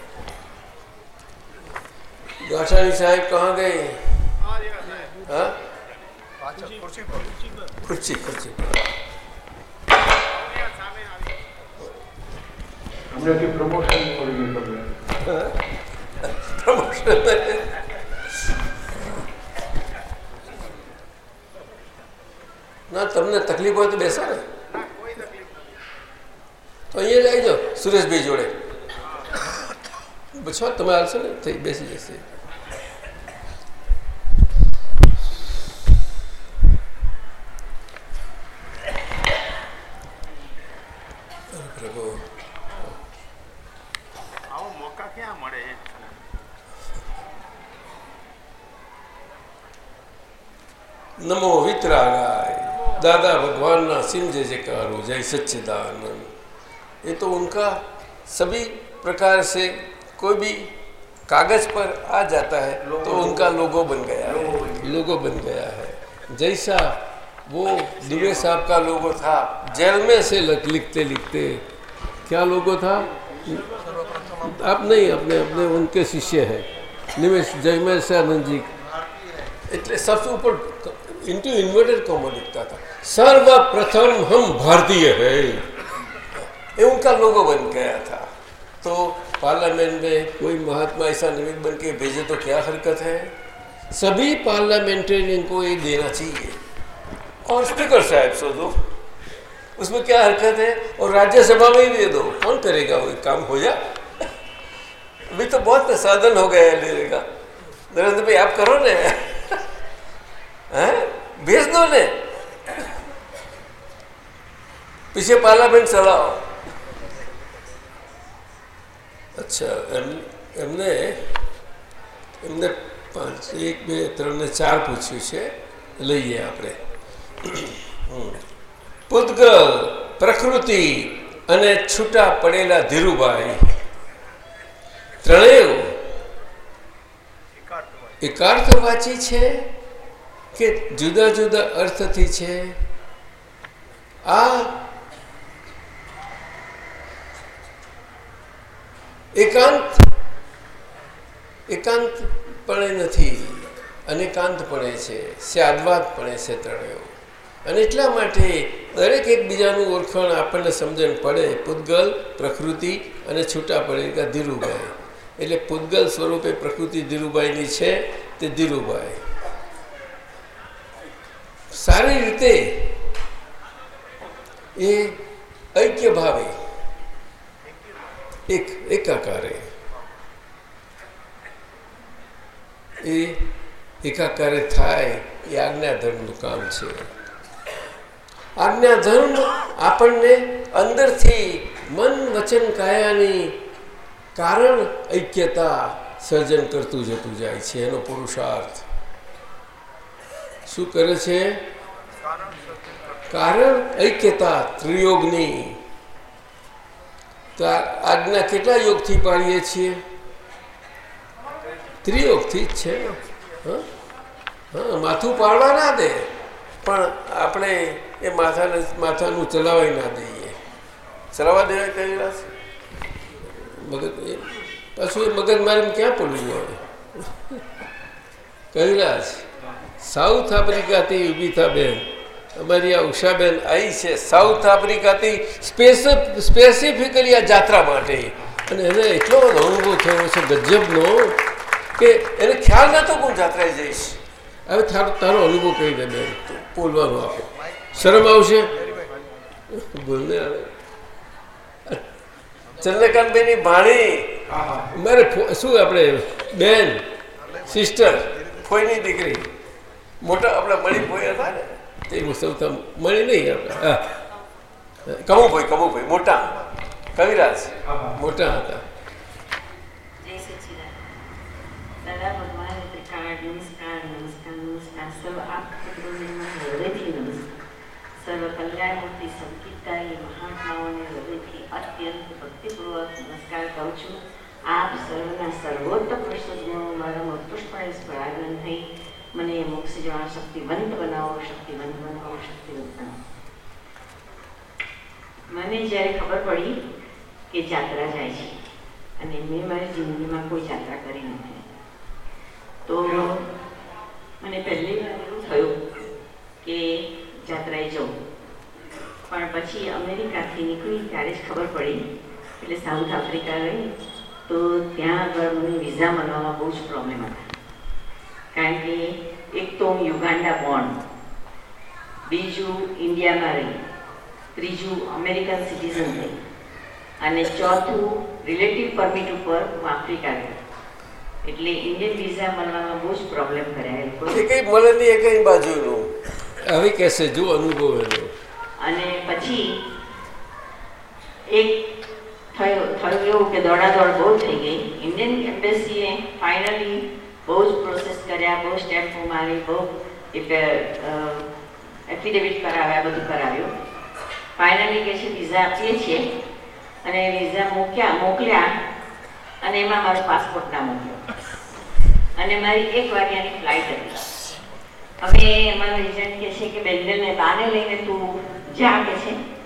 गाठानी साहब कहाँ गए हाँ कुर्सी कुर्सी હમણાંથી પ્રમોશન પડી ગયું તમને પ્રમોશન ના તમને તકલીફ હોય તો બેસો ને તો અહીંયા જ આવી જાઓ સુરેશભાઈ જોડે છો તમે આવશો ને થઈ બેસી જશે પ્રભુ આવો મોકા ક્યાં મળે એ नमो वितरागाय दादा भगवान ना सिम जय जयकारो जय सच्चिदानंद ये तो उनका सभी प्रकार से कोई भी कागज पर आ जाता है तो उनका लोगो बन गया है लोगो बन गया है जैसा वो दुबे साहब का लोगो था जेल में से लख- लिखते लिखते क्या लोगो था आप नहीं अपने अपने उनके शिष्य है निमेश जयमेश आनंद जी એટલે सबसे ऊपर इंटू इन्वर्टेड कॉमा लिखता था सर्वप्रथम हम भारतीय है ये उनका लोगो बन गया था तो पार्लियामेंट में कोई महात्मा ऐसा निमित्त बन के भेजे तो क्या हरकत है सभी पार्लियामेंटेरियन को ये देना चाहिए और स्पीकर साहब सो दो उसमें क्या हरकत है और राज्यसभा में ही दे दो कौन करेगा वो काम हो जा अभी तो बहुत साधन हो गया है लेने का नरेंद्र भाई आप करो ने हैं भेज दो ने પીછે પાર્લામેન્ટ ચલાવો અચ્છા એમ એમને એમને પાંચ એક બે ત્રણ ને ચાર પૂછ્યું છે લઈએ આપણે હમ. પૂતગલ, પ્રકૃતિ અને છૂટા પડેલા ધીરુભાઈ. ત્રણેય એકાર્થવાચી છે કે જુદા જુદા અર્થથી છે? આ એકાંત એકાંત એકાંતપણે નથી અનેકાંત પડે છે સ્યાદવાદ પડે છે ત્રણેય. અને એટલા માટે દરેક એકબીજાનું ઓળખાણ આપણને સમજણ પડે. પૂતગલ પ્રકૃતિ અને છૂટા પડે ધીરુભાઈ. એટલે પૂતગલ સ્વરૂપે પ્રકૃતિ ધીરુભાઈની છે તે ધીરુભાઈ. સારી રીતે એ ઐક્ય ભાવે. એક એકાકારે. એ એકાકારે થાય એ આજ્ઞાધર્મનું કામ છે. આજ્ઞાધર્મ આપણને અંદરથી મન વચન કાયાની કારણ ઐક્યતા સર્જન કરતું જતું જાય છે, એનો પુરુષાર્થ. શું કરે છે? કારણ ઐક્યતા ત્રિયોગની. તો આ આજ્ઞા કેટલા યોગથી પાડીએ છીએ? ત્રિયોગથી જ છે હા, માથું પાડવા ના દે. પણ આપણે એ માથાને માથાનું ચલાવાય ના દઈએ. ચલાવવા દેવાય કઈ રાશ મગજ પાછું એ મગજ મારીને ક્યાં પડવું હવે કૈલાસ સાઉથ આફ્રિકાથી ઊભી બેન. અમારી આ ઉષાબેન આવી છે સાઉથ આફ્રિકાથી સ્પેસિફિકલી આ જાત્રા માટે. અને એને એટલો બધો અનુભવ થયો છે ગજબનો કે એને ખ્યાલ નહોતો હું જાત્રાએ જઈશ. હવે તારો અનુભવ કહી દે બેન? બોલવાનો આપો. શરમ આવશે? બોલને આવે ચંદ્રકાંતભાઈની ભાણી મારે શું આપણે, બેન, સિસ્ટર, ફોઈની દીકરી. મોટા આપણા મળી ફોઈ હતા ને, તે સૌથી મળી નહીં આપણે. હા. કહું કમુભાઈ મોટા. કવિરાજ. મોટા હતા જય સચિદાન દાદા ભગવાન ત્રિકાળ નમસ્કાર નમસ્કાર નમસ્કાર સર્વ આપ પુત્રોને મારા હૃદયથી નમસ્કાર કલ્યાણમૂર્તિ સંકિતકારી મહાત્માઓને હૃદયથી અત્યંત ભક્તિપૂર્વક નમસ્કાર કરું છું. આપ સર્વના સર્વોત્તમ પ્રસંગો મારા મારામાં પુષ્પણે સ્પરાગન થઈ મને મોક્ષ જવા શક્તિવંત બનાવો શક્તિવંત બનાવો શક્તિવંત બનાવો. મને જ્યારે ખબર પડી કે જાત્રા જાય છે અને મેં મારી જિંદગીમાં કોઈ જાત્રા કરી નથી, તો મને પહેલી વાર એવું થયું કે જાત્રાએ જવું. પણ પછી અમેરિકાથી નીકળી ત્યારે જ ખબર પડી. એટલે સાઉથ આફ્રિકા ગઈ. તો ત્યાં આગળ મને વિઝા મળવામાં બહુ જ પ્રોબ્લેમ હતા. કારણ કે એક તો હું યુગાન્ડા બોર્ન બીજું ઇન્ડિયામાં રહી. ત્રીજું અમેરિકન સિટીઝન થઈ. અને ચોથું રિલેટિવ પરમિટ ઉપર હું આફ્રિકા ગઈ. એટલે ઇન્ડિયન વિઝા મળવામાં બહુ જ પ્રોબ્લેમ કર્યા. એ કંઈ મળે નહીં એ કઈ બાજુનું. હવે કહેશે જો અનુભવ એનો. અને પછી એક થયો, થયું એવું કે દોડાદોડ બહુ થઈ ગઈ. ઇન્ડિયન એમ્બેસીએ ફાઇનલી બહુ જ પ્રોસેસ કર્યા, બહુ સ્ટેમ્પો મારી બહુ એફિડેવિટ કરાવ્યા, બધું કરાવ્યું. ફાઇનલી કે છે વિઝા આપીએ છીએ. અને વિઝા મૂક્યા, મોકલ્યા. અને એમાં મારો પાસપોર્ટ ના મોકલ્યો અને મારી એક વાગ્યાની ફ્લાઇટ હતી. હવે એમાં એજન્ટ કહે છે કે બેંગલને બાને લઈને તું જા કે છે.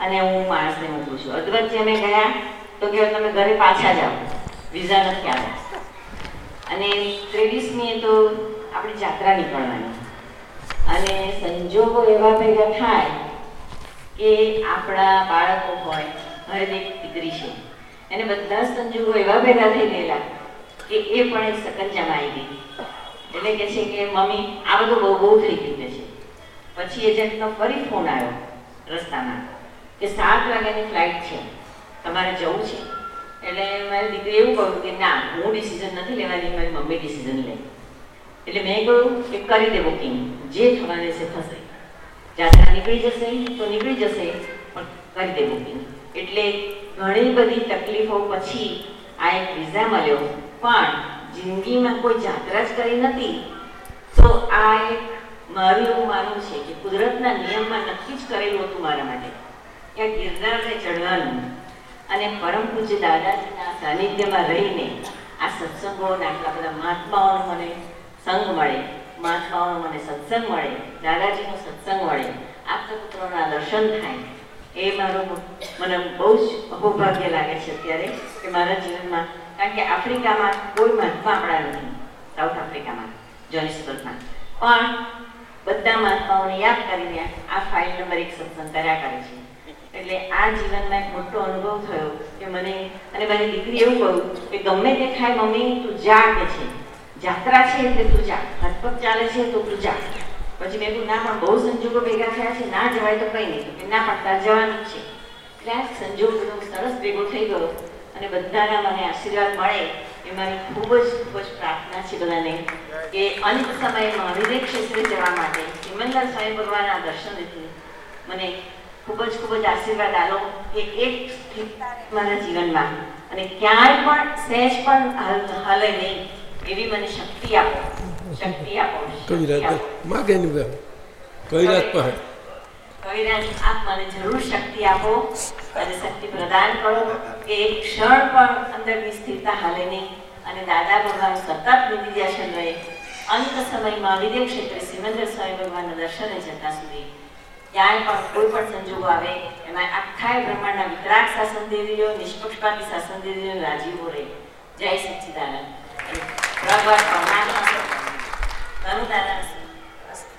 અને હું માણસને મૂકું છું. અદવચ્ચે અમે ગયા, તો કે તમે ઘરે પાછા જાઓ. વિઝા નથી આવ્યા. અને ત્રેવીસમીએ તો આપણી જાત્રા નીકળવાની. અને સંજોગો એવા ભેગા થાય કે આપણા બાળકો હોય, હરેક દીકરી છે. એને બધા સંજોગો એવા ભેગા થઈ ગયેલા કે એ પણ એક સકંજામાં આવી ગઈ. એટલે કે છે કે, મમ્મી, આ બધું બહુ બહુ થઈ ગયું છે. પછી એજન્ટનો ફરી ફોન આવ્યો. રસ્તામાં. કે સાત વાગ્યાની ફ્લાઇટ છે. તમારે જવું છે. એટલે મારી દીકરી એવું કહ્યું કે ના, હું ડિસિઝન નથી લેવાની, મારી મમ્મી ડિસિઝન લે. એટલે મેં કહ્યું કે કરી દે બુકિંગ જે થવાને છે થશે. જાત્રા નીકળી જશે, તો નીકળી જશે, પણ કરી દે બુકિંગ એટલે ઘણી બધી તકલીફો પછી આ એક વિઝા મળ્યો. પણ જિંદગીમાં કોઈ જાત્રા જ કરી નથી. તો આ એક મારું એવું માનવું છે કે કુદરતના નિયમમાં નક્કી જ કરેલું હતું મારા માટે. ત્યાં ગિરનારને ચડવાનું અને પરમ પૂજ્ય દાદાજીના સાનિધ્યમાં રહીને આ સત્સંગો આટલા બધા મહાત્માઓનો મને સંગ મળે, મહાત્માઓનો મને સત્સંગ મળે, દાદાજીનો સત્સંગ મળે આપતા દર્શન થાય, એ મારું મને બહુ જ અહોભાગ્ય લાગે છે અત્યારે કે મારા જીવનમાં. કારણ કે આફ્રિકામાં કોઈ મહાત્મા આપણા નથી, સાઉથ આફ્રિકામાં જોનિસબર્ગમાં પણ બધા મહાત્માઓને યાદ કરીને આ ફાઇલ નંબર એક સત્સંગ કર્યા કરે છે. એટલે આ જીવનમાં એક મોટો અનુભવ થયો કે મને, અને મારી દીકરી એવું કહ્યું કે ગમે તે ખાય મમ્મી, તું જા કે છે. જાત્રા છે એટલે તું જા. હથપગ ચાલે છે તો તું જા. પછી મેં કહ્યું ના, પણ બહુ સંજોગો ભેગા થયા છે. ના જવાય તો કંઈ નહીં. કે, ના પડતા જવાનું છે. એટલે આ સંજોગ બધો સરસ ભેગો થઈ ગયો અને બધાના મને આશીર્વાદ મળે. એ મારી ખૂબ જ ખૂબ જ પ્રાર્થના છે બધાને કે અંત સમયે મહાવીરે ક્ષેત્રે જવા માટે હિમનલાલ સ્વામી ભગવાનના દર્શનથી મને ખૂબ જ ખૂબ જ આશીર્વાદ આલો કે એક સ્થિરતા મારા જીવનમાં અને ક્યાંય પણ સહેજ પણ હલ- નહીં એવી મને શક્તિ આપો શક્તિ આપો કવિરાજ માગે નહીં કવિરાજ પાસે કવિરાજ, આપ મને જરૂર શક્તિ આપો. અને શક્તિ પ્રદાન કરો. કે એક ક્ષણ પણ અંદરની સ્થિરતા હાલે નહીં. અને દાદા ભગવાન સતત નિધિધ્યાસન રહે. અંત સમયમાં વિદેવ ક્ષેત્રે સિમંદર સ્વામી ભગવાનના દર્શને જતા સુધી. ક્યાંય પણ કોઈ પણ સંજોગો આવે એમાં આખા બ્રહ્માંડના વિતરાક શાસન દેવીઓ, નિષ્પક્ષપાતી શાસન દેવીઓ, રાજીવો રહે. જય સચ્ચિદાનંદ. ભગવાન તનુ દાદા.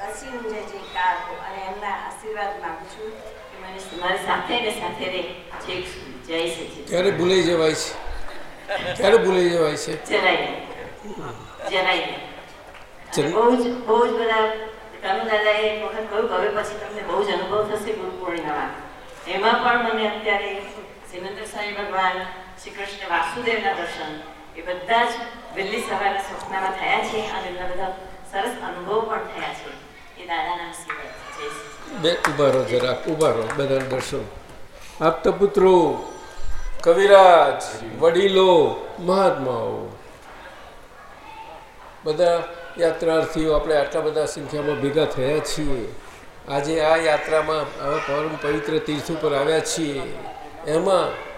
અસીમ જય જયકાર હો અને એમના આશીર્વાદ માંગુ છું કે મને તમારી સાથે ને સાથે રહે સુધી જય સચ્ચિદાનંદ ત્યારે ભૂલાઈ જવાય છે. ત્યારે ભૂલાઈ જવાય છે. જરાય જરાય. બહુ જ બહુ જ બધા તનુ દાદાએ એક વખત કહ્યું હવે પછી તમને બહુ જ અનુભવ થશે ગુરુ એમાં પણ મને અત્યારે સિમંદર સ્વામી ભગવાન શ્રી કૃષ્ણ વાસુદેવના દર્શન એ બધા જ વહેલી સવારે સ્વપ્નમાં થયા છે અને એમના બધા સરસ અનુભવ પણ થયા છે. બે ઊભા રહો જરાક ઊભા રહો બધા દર્શો. આપતા પુત્રો કવિરાજ, વડીલો, મહાત્માઓ. બધા યાત્રાર્થીઓ આપણે આટલા બધા સંખ્યામાં ભેગા થયા છીએ. આજે આ યાત્રામાં આવા પરમ પવિત્ર તીર્થ ઉપર આવ્યા છીએ. એમાં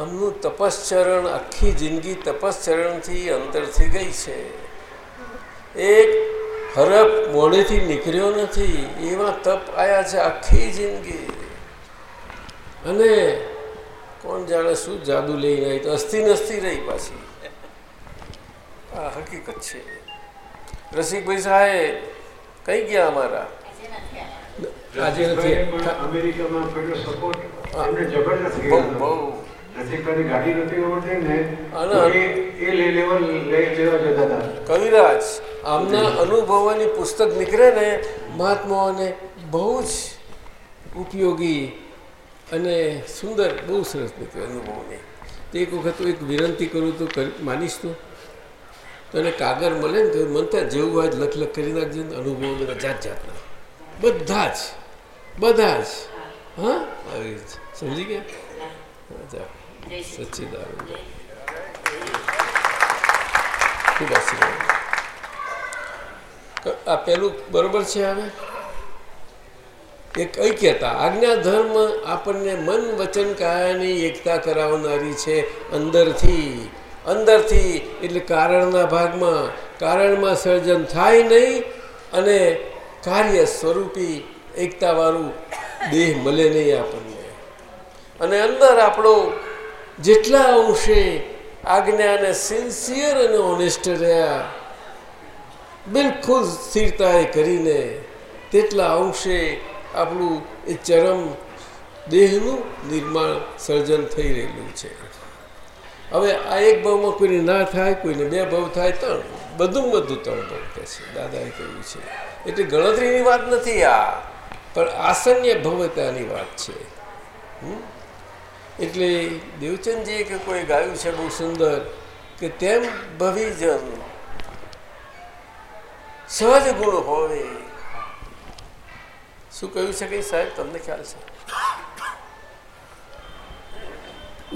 આમનું તપશ્ચરણ, આખી જિંદગી તપશ્ચરણથી અંતર થઈ ગઈ છે. એક હરફ મોડેથી નીકળ્યો નથી એવા તપ આયા છે આખી જિંદગી. અને કોણ જાણે શું જાદુ લઈ આવી તો અસ્થિ નસ્તી રહી પાછી. આ હકીકત છે. રસિકભાઈ સાહેબ કઈ ગયા અમારા? આજે નથી અમેરિકામાં પેલો સપોર્ટ એમને જબરદસ્ત બહુ કવિરાજ આમના અનુભવોની પુસ્તક નીકળે ને મહાત્માઓને બહુ જ ઉપયોગી અને સુંદર બહુ સરસ નીકળે અનુભવોની. તો એક વખત હું એક વિનંતી કરું તો માનીશ તું. તને કાગળ મળે ને તો મનતા જેવું હોય લખ લખ કરી નાખજે ને અનુભવો બધા જાત જાતના બધા જ બધા જ. હા? આવી સમજી ગયા? સચ્ચિદાનંદ. ખૂબ આશીર્વાદ. આ પેલું બરોબર છે હવે એક ઐક્યતા આજ્ઞા ધર્મ આપણને મન વચન કાયાની એકતા કરાવનારી છે અંદરથી. અંદરથી એટલે કારણના ભાગમાં. કારણમાં સર્જન થાય નહીં અને કાર્ય સ્વરૂપી એકતાવાળું દેહ મળે નહીં આપણને. અને અંદર આપણો જેટલા અંશે આજ્ઞાને સિન્સિયર અને ઓનેસ્ટ રહ્યા બિલકુલ સ્થિરતાએ કરીને તેટલા અંશે આપણું એ ચરમ દેહનું નિર્માણ, સર્જન થઈ રહેલું છે. હવે આ એક ભાવમાં કોઈને ના થાય, કોઈને બે ભાવ થાય, ત્રણ. બધું બધું ત્રણ ભાવ કહે છે. દાદાએ કહ્યું છે. એટલે ગણતરીની વાત નથી આ, પણ આસન્ય ભવ્યતાની વાત છે? એટલે દેવચંદજીએ કે કોઈ ગાયું છે બહુ સુંદર, કે તેમ ભવિજન સહજ ગુણ હોય શું કહ્યું છે કે સાહેબ? તમને ખ્યાલ છે?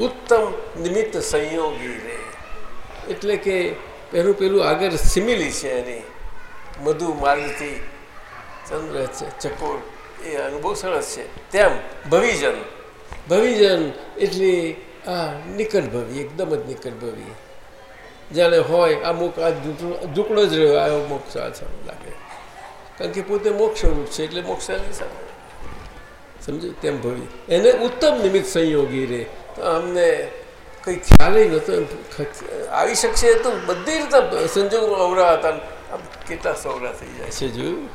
ઉત્તમ નિમિત્ત સંયોગી રે. એટલે કે પહેલું પેલું આગળ સિમિલી છે એની. મધુ માલતી ચંદ્ર છે ચકોર એ અનુભવ સરસ છે. તેમ ભવિજન. ભવિજન એટલે આ નિકટ ભવી, એકદમ જ નિકટ ભવી. જાણે હોય, અમુક આ ઝૂકડો જ રહ્યો, આ મોક્ષ આચરણ લાગે. કારણ કે પોતે મોક્ષ સ્વરૂપ છે, એટલે મોક્ષાની સાથે સમજો તેમ ભવી. એને ઉત્તમ નિમિત્ત સંયોગી રે. તો અમને કંઈ ખ્યાલ નહોતો એમ. આવી શકશે તો બધી રીતે સંજોગો અવરા હતા આમ કેટલા સવરા થઈ જાય છે, જોયું?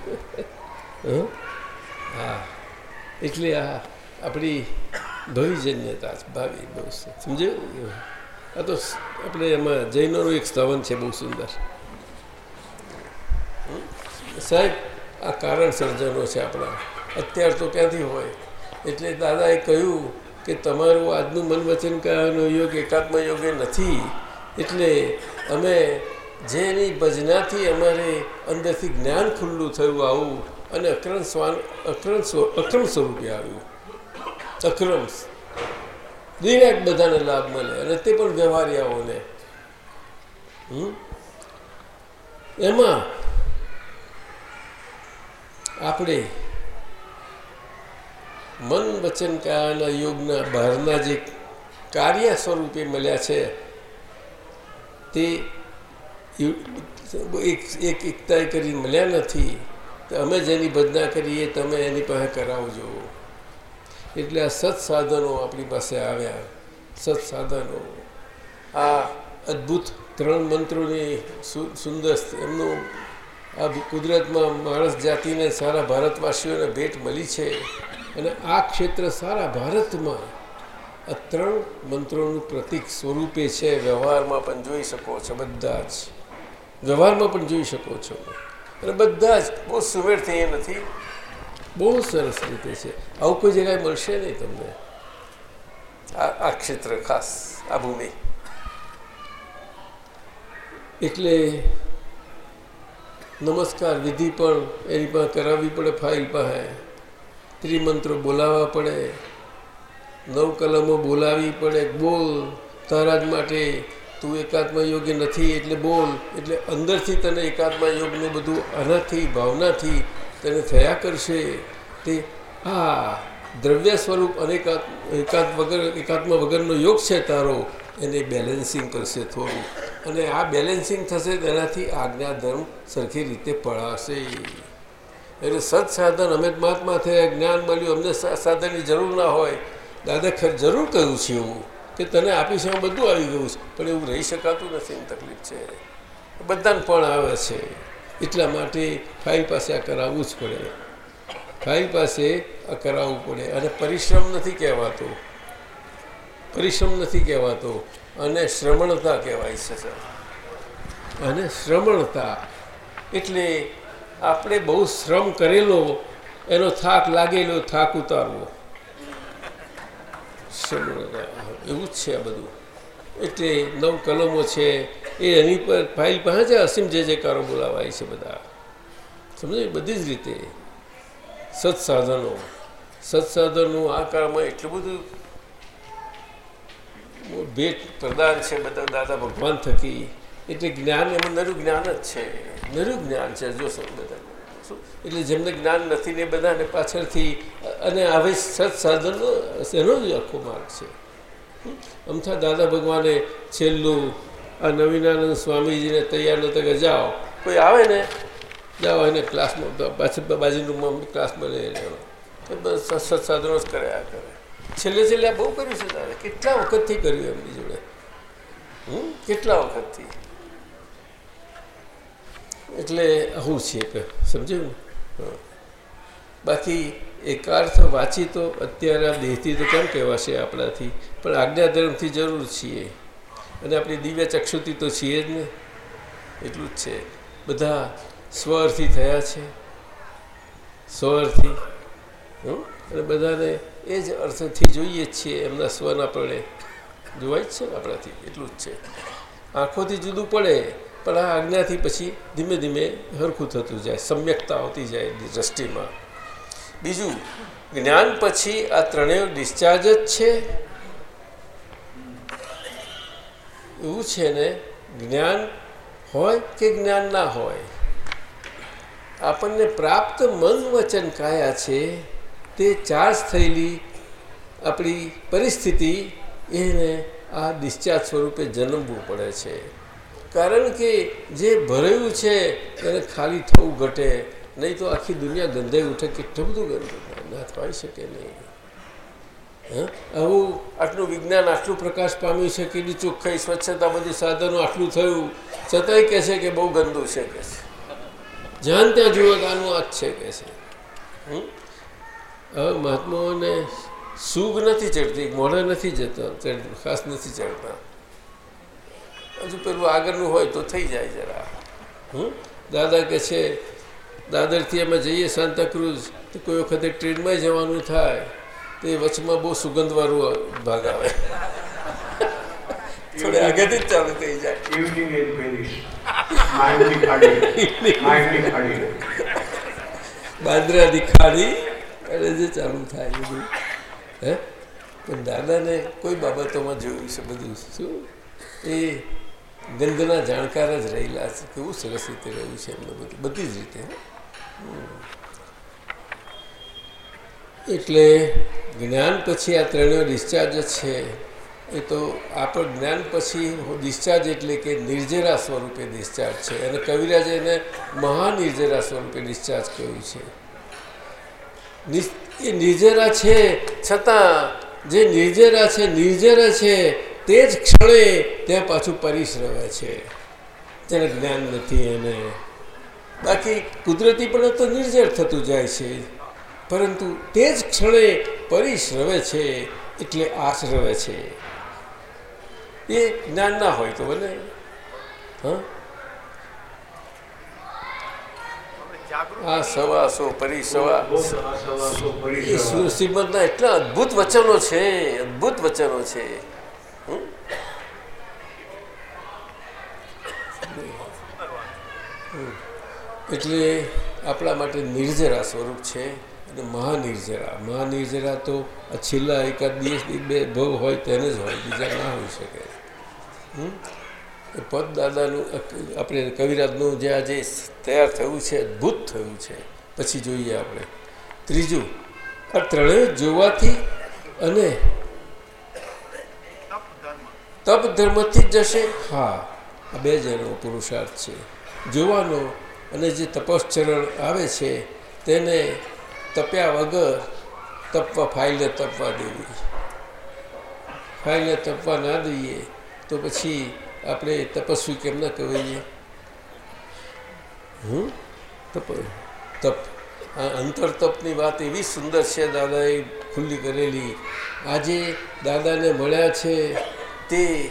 હં? એટલે આ આપણી ભવિજન્યતા ભાવિ બહુ સમજાયું? આ તો આપણે એમાં જૈનોનું એક સ્થવન છે, બહુ સુંદર. સાહેબ, આ કારણ સર્જનો છે આપણા. અત્યાર તો ક્યાંથી હોય? એટલે દાદાએ કહ્યું કે તમારું આજનું મન વચન કહેવાનો યોગ એકાત્મ યોગે નથી. એટલે અમે જેની ભજનાથી અમારે અંદરથી જ્ઞાન ખુલ્લું થયું આવું અને અક્રમ સ્વાન, અક્રમ અક્રમ સ્વરૂપે આવ્યું. અક્રમ. ડિરેક્ટ બધાને લાભ મળે અને તે પણ વ્યવહારિયાઓને? એમાં આપણે મન વચન કાયાના યોગના બહારના જે કાર્ય સ્વરૂપે મળ્યા છે, તે એક એક એકતાએ કરી મળ્યા નથી. અમે જેની ભજના કરીએ, તમે એની પાસે કરાવજો. એટલે આ સત્સાધનો આપણી પાસે આવ્યા. સત્સાધનો. આ અદ્ભુત ત્રણ મંત્રોની સુંદર એમનું આ કુદરતમાં માણસ જાતિને સારા ભારતવાસીઓને ભેટ મળી છે. અને આ ક્ષેત્ર સારા ભારતમાં આ ત્રણ મંત્રોનું પ્રતીક સ્વરૂપે છે. વ્યવહારમાં પણ જોઈ શકો છો બધા જ. વ્યવહારમાં પણ જોઈ શકો છો. અને બધા જ બહુ સુવેરથી એ નથી. બહુ સરસ રીતે છે. આવું કોઈ જગ્યાએ મળશે નહીં તમને. આ ક્ષેત્ર ખાસ, આ ભૂમિ. એટલે નમસ્કાર વિધિ પણ એની પાસે કરાવવી પડે ફાઇલ પાસે. ત્રિમંત્રો બોલાવવા પડે. નવ કલમો બોલાવી પડે. બોલ તારા માટે તું એકાત્મા યોગ્ય નથી, એટલે બોલ. એટલે અંદરથી તને એકાત્મા યોગનું બધું આનાથી ભાવનાથી તને થયા કરશે તે આ દ્રવ્ય સ્વરૂપ અને એકાદ વગર, એકાત્મા વગરનો યોગ છે તારો, એને બેલેન્સિંગ કરશે થોડું. અને આ બેલેન્સિંગ થશે તેનાથી આજ્ઞાધર્મ સરખી રીતે પડાશે. એટલે સત્સાધન, અમે મહાત્મા થયા, જ્ઞાન મળ્યું, અમને સાધનની જરૂર ના હોય. દાદા ખર જરૂર કહ્યું છે એવું, કે તને આપીશ બધું આવી ગયું છે. પણ એવું રહી શકાતું નથી તકલીફ છે. બધાને પણ આવે છે. એટલા માટે ફાઇલ પાસે આ કરાવવું જ પડે. ફાઇલ પાસે આ કરાવવું પડે અને પરિશ્રમ નથી કહેવાતો. પરિશ્રમ નથી કહેવાતો અને શ્રમણતા કહેવાય છે સર. અને શ્રમણતા એટલે આપણે બહુ શ્રમ કરેલો, એનો થાક લાગેલો, થાક ઉતારવો. શ્રમણતા, એવું જ છે આ બધું. એટલે નવ કલમો છે એ એની પર ફાઇલ પાસે અસીમ જે જયકારો બોલાવાય છે બધા. સમજો બધી જ રીતે સત્સાધનો. સત્સાધનનું આ કાળમાં એટલું બધું ભેટ પ્રદાન છે બધા દાદા ભગવાન થકી. એટલે જ્ઞાન એમાં નરું જ્ઞાન જ છે. નરું જ્ઞાન છે જો બધા એટલે જેમને જ્ઞાન નથી ને બધાને પાછળથી અને હવે સત્સાધનો એનો જ આખો માર્ગ છે. અમથા દાદા ભગવાને છેલ્લું આ નવીનાનંદ સ્વામીજીને તૈયાર નતા કે જાઓ. કોઈ આવે ને, જાઓ એને ક્લાસમાં તો પાછળ બાજુ રૂમમાં ક્લાસમાં લઈ લેવાનો એ બસ સત્સત સાધનો જ કર્યા કરે છેલ્લે છેલ્લે આ બહુ કર્યું છે તારે. કેટલા વખતથી કર્યું એમની જોડે હમ? કેટલા વખતથી? એટલે આવું છે કે સમજ્યું ને. બાકી એકાર્થ વાંચી તો અત્યારે આ દેહથી તો કેમ કહેવાશે આપણાથી? પણ આજ્ઞાધર્મથી જરૂર છીએ. અને આપણી દિવ્ય ચક્ષુથી તો છીએ જ ને. એટલું જ છે. બધા સ્વરથી થયા છે. સ્વરથી. હમ? અને બધાને એ જ અર્થથી જોઈએ જ છીએ, એમના સ્વના પડે જોવાય જ છે ને આપણાથી. એટલું જ છે. આંખોથી જુદું પડે, પણ આ આજ્ઞાથી પછી ધીમે ધીમે હરખું થતું જાય, સમ્યકતા આવતી જાય દ્રષ્ટિમાં. બીજું, જ્ઞાન પછી આ ત્રણેય ડિસ્ચાર્જ જ છે. એવું છે ને, જ્ઞાન હોય કે જ્ઞાન ના હોય? આપણને પ્રાપ્ત મન વચન કાયા છે, તે ચાર્જ થયેલી આપણી પરિસ્થિતિ, એને આ ડિસ્ચાર્જ સ્વરૂપે જન્મવું પડે છે. કારણ કે જે ભરાયું છે, એને ખાલી થવું ઘટે, નહીં તો આખી દુનિયા ગંધાઈ ઉઠે કેટલું બધું ગંદુ ના થઈ શકે નહીં. આવું આટલું વિજ્ઞાન, આટલું પ્રકાશ પામ્યું છે કેટલી ચોખ્ખાઈ સ્વચ્છતા બધી સાધનો આટલું થયું, છતાંય કહે છે કે બહુ ગંદુ છે કે છે. જ્યાં ત્યાં જુઓ આનું આ જ છે કે છે? હવે મહાત્માઓને સુગ નથી ચડતી, મોઢે નથી જતો ખાસ નથી ચડતા. હજુ પેલું આગળનું હોય તો થઈ જાય જરા. હમ? દાદા કે છે, દાદરથી અમે જઈએ સાંતાક્રુઝ તો કોઈ વખતે ટ્રેનમાં જવાનું થાય. તો વચમાં બહુ સુગંધવાળું ભાગ આવે. થોડે આગળથી જ ચાલુ થઈ જાય. બાંદ્રાની ખાડી અને જે ચાલુ થાય બધું. હે? પણ દાદાને કોઈ બાબતોમાં જોયું છે બધું શું? એ ગંધના જાણકાર જ રહેલા છે. કેવું સરસ રીતે રહ્યું છે એમને બધું. બધી જ રીતે હમ. એટલે જ્ઞાન પછી આ ત્રણેય ડિસ્ચાર્જ છે. એ તો આપણે જ્ઞાન પછી ડિસ્ચાર્જ એટલે કે નિર્જરા સ્વરૂપે ડિસ્ચાર્જ છે. અને કવિરાજે એને મહાનિર્જરા સ્વરૂપે ડિસ્ચાર્જ કહ્યું છે. એ નિર્જરા છે છતાં જે નિર્જરા છે નિર્જરા છે, તે જ ક્ષણે ત્યાં પાછું પરિશ્રવે છે. તેને જ્ઞાન નથી એને. બાકી કુદરતી પણ તો નિર્જર થતું જાય છે. પરંતુ તે જ ક્ષણે પરિશ્રવે છે, એટલે આશ્રવે છે. એ જ્ઞાન ના હોય તો બને હા? સવાસો, પરિસવા. એ સુ- એટલા અદ્ભુત વચનો છે, અદ્ભુત વચનો છે. એટલે આપણા માટે નિર્જરા સ્વરૂપ છે. મહાનિર્જરા. મહાનિર્જરા તો આ છેલ્લા એકાદ દિવસ બે ભવ હોય તેને જ હોય, બીજા ના હોઈ શકે. પદ દાદાનું આપણે કવિરાજનું જે આજે તૈયાર થયું છે, અદ્ભુત થયું છે. પછી જોઈએ આપણે. ત્રીજું, આ ત્રણેય જોવાથી અને તપ ધર્મથી જ જશે? હા, આ બે જણો પુરુષાર્થ છે. જોવાનો અને જે તપશ્ચરણ આવે છે, તેને તપ્યા વગર તપવા ફાઇલે તપવા દેવી. ફાઇલે તપવા ના દઈએ તો પછી આપણે તપસ્વી કેમ ના કહેવાઈએ? હમ? તપ તપ. આ અંતર તપની વાત એવી સુંદર છે દાદાએ ખુલ્લી કરેલી. આજે દાદાને મળ્યા છે તે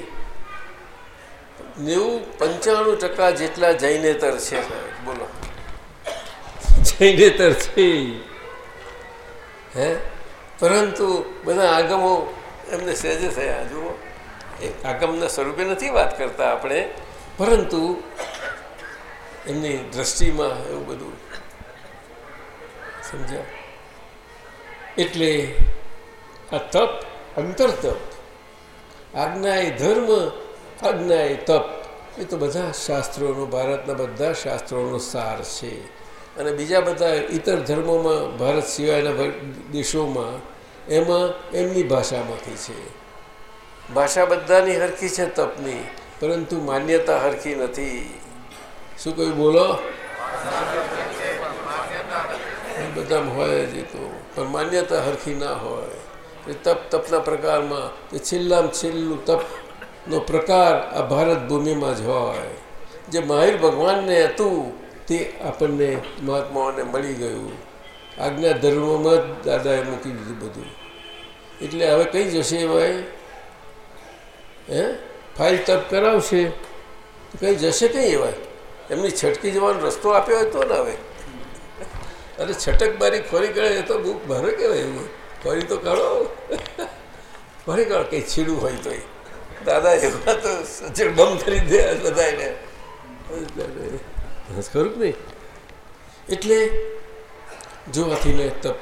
નેવું પંચાણું ટકા જેટલા જૈનેતર છે બોલો. જૈનેતર છે હે? પરંતુ બધા આગમો એમને સહેજે થયા. જુઓ, એ આગમના સ્વરૂપે નથી વાત કરતા આપણે, પરંતુ એમની દ્રષ્ટિમાં એવું બધું સમજ્યા. એટલે આ તપ અંતર તપ આજ્ઞા એ ધર્મ આજ્ઞા એ તપ, એ તો બધા શાસ્ત્રોનો, ભારતના બધા શાસ્ત્રોનો સાર છે. અને બીજા બધા ઇતર ધર્મોમાં ભારત સિવાયના દેશોમાં એમાં એમની ભાષામાંથી છે. ભાષા બધાની હરખી છે તપની. પરંતુ માન્યતા હરખી નથી. શું કોઈ બોલો? એ બધામાં હોય જ તો. પણ માન્યતા હરખી ના હોય. એ તપ તપના પ્રકારમાં તે છેલ્લામાં છેલ્લું તપનો પ્રકાર આ ભારત ભૂમિમાં જ હોય. જે માહિર ભગવાનને હતું તે આપણને મહાત્માઓને મળી ગયું. આજ્ઞા ધર્મમાં જ દાદાએ મૂકી દીધું બધું. એટલે હવે કઈ જશે ભાઈ? હે? ફાઇલ તપ કરાવશે. તો કઈ જશે કઈ એવાય એમની છટકી જવાનો રસ્તો આપ્યો હોય તો ને હવે. અરે છટક બારી ખોરી કરે તો બહુ ભારે કહેવાય એવું. ખોરી તો કાઢો. ખોરી કાઢો. કંઈ છીડું હોય તોય. દાદા એવા તો સચિન બમ કરી દે બધાને ખરું નહીં એટલે જોવાથી ને તપ.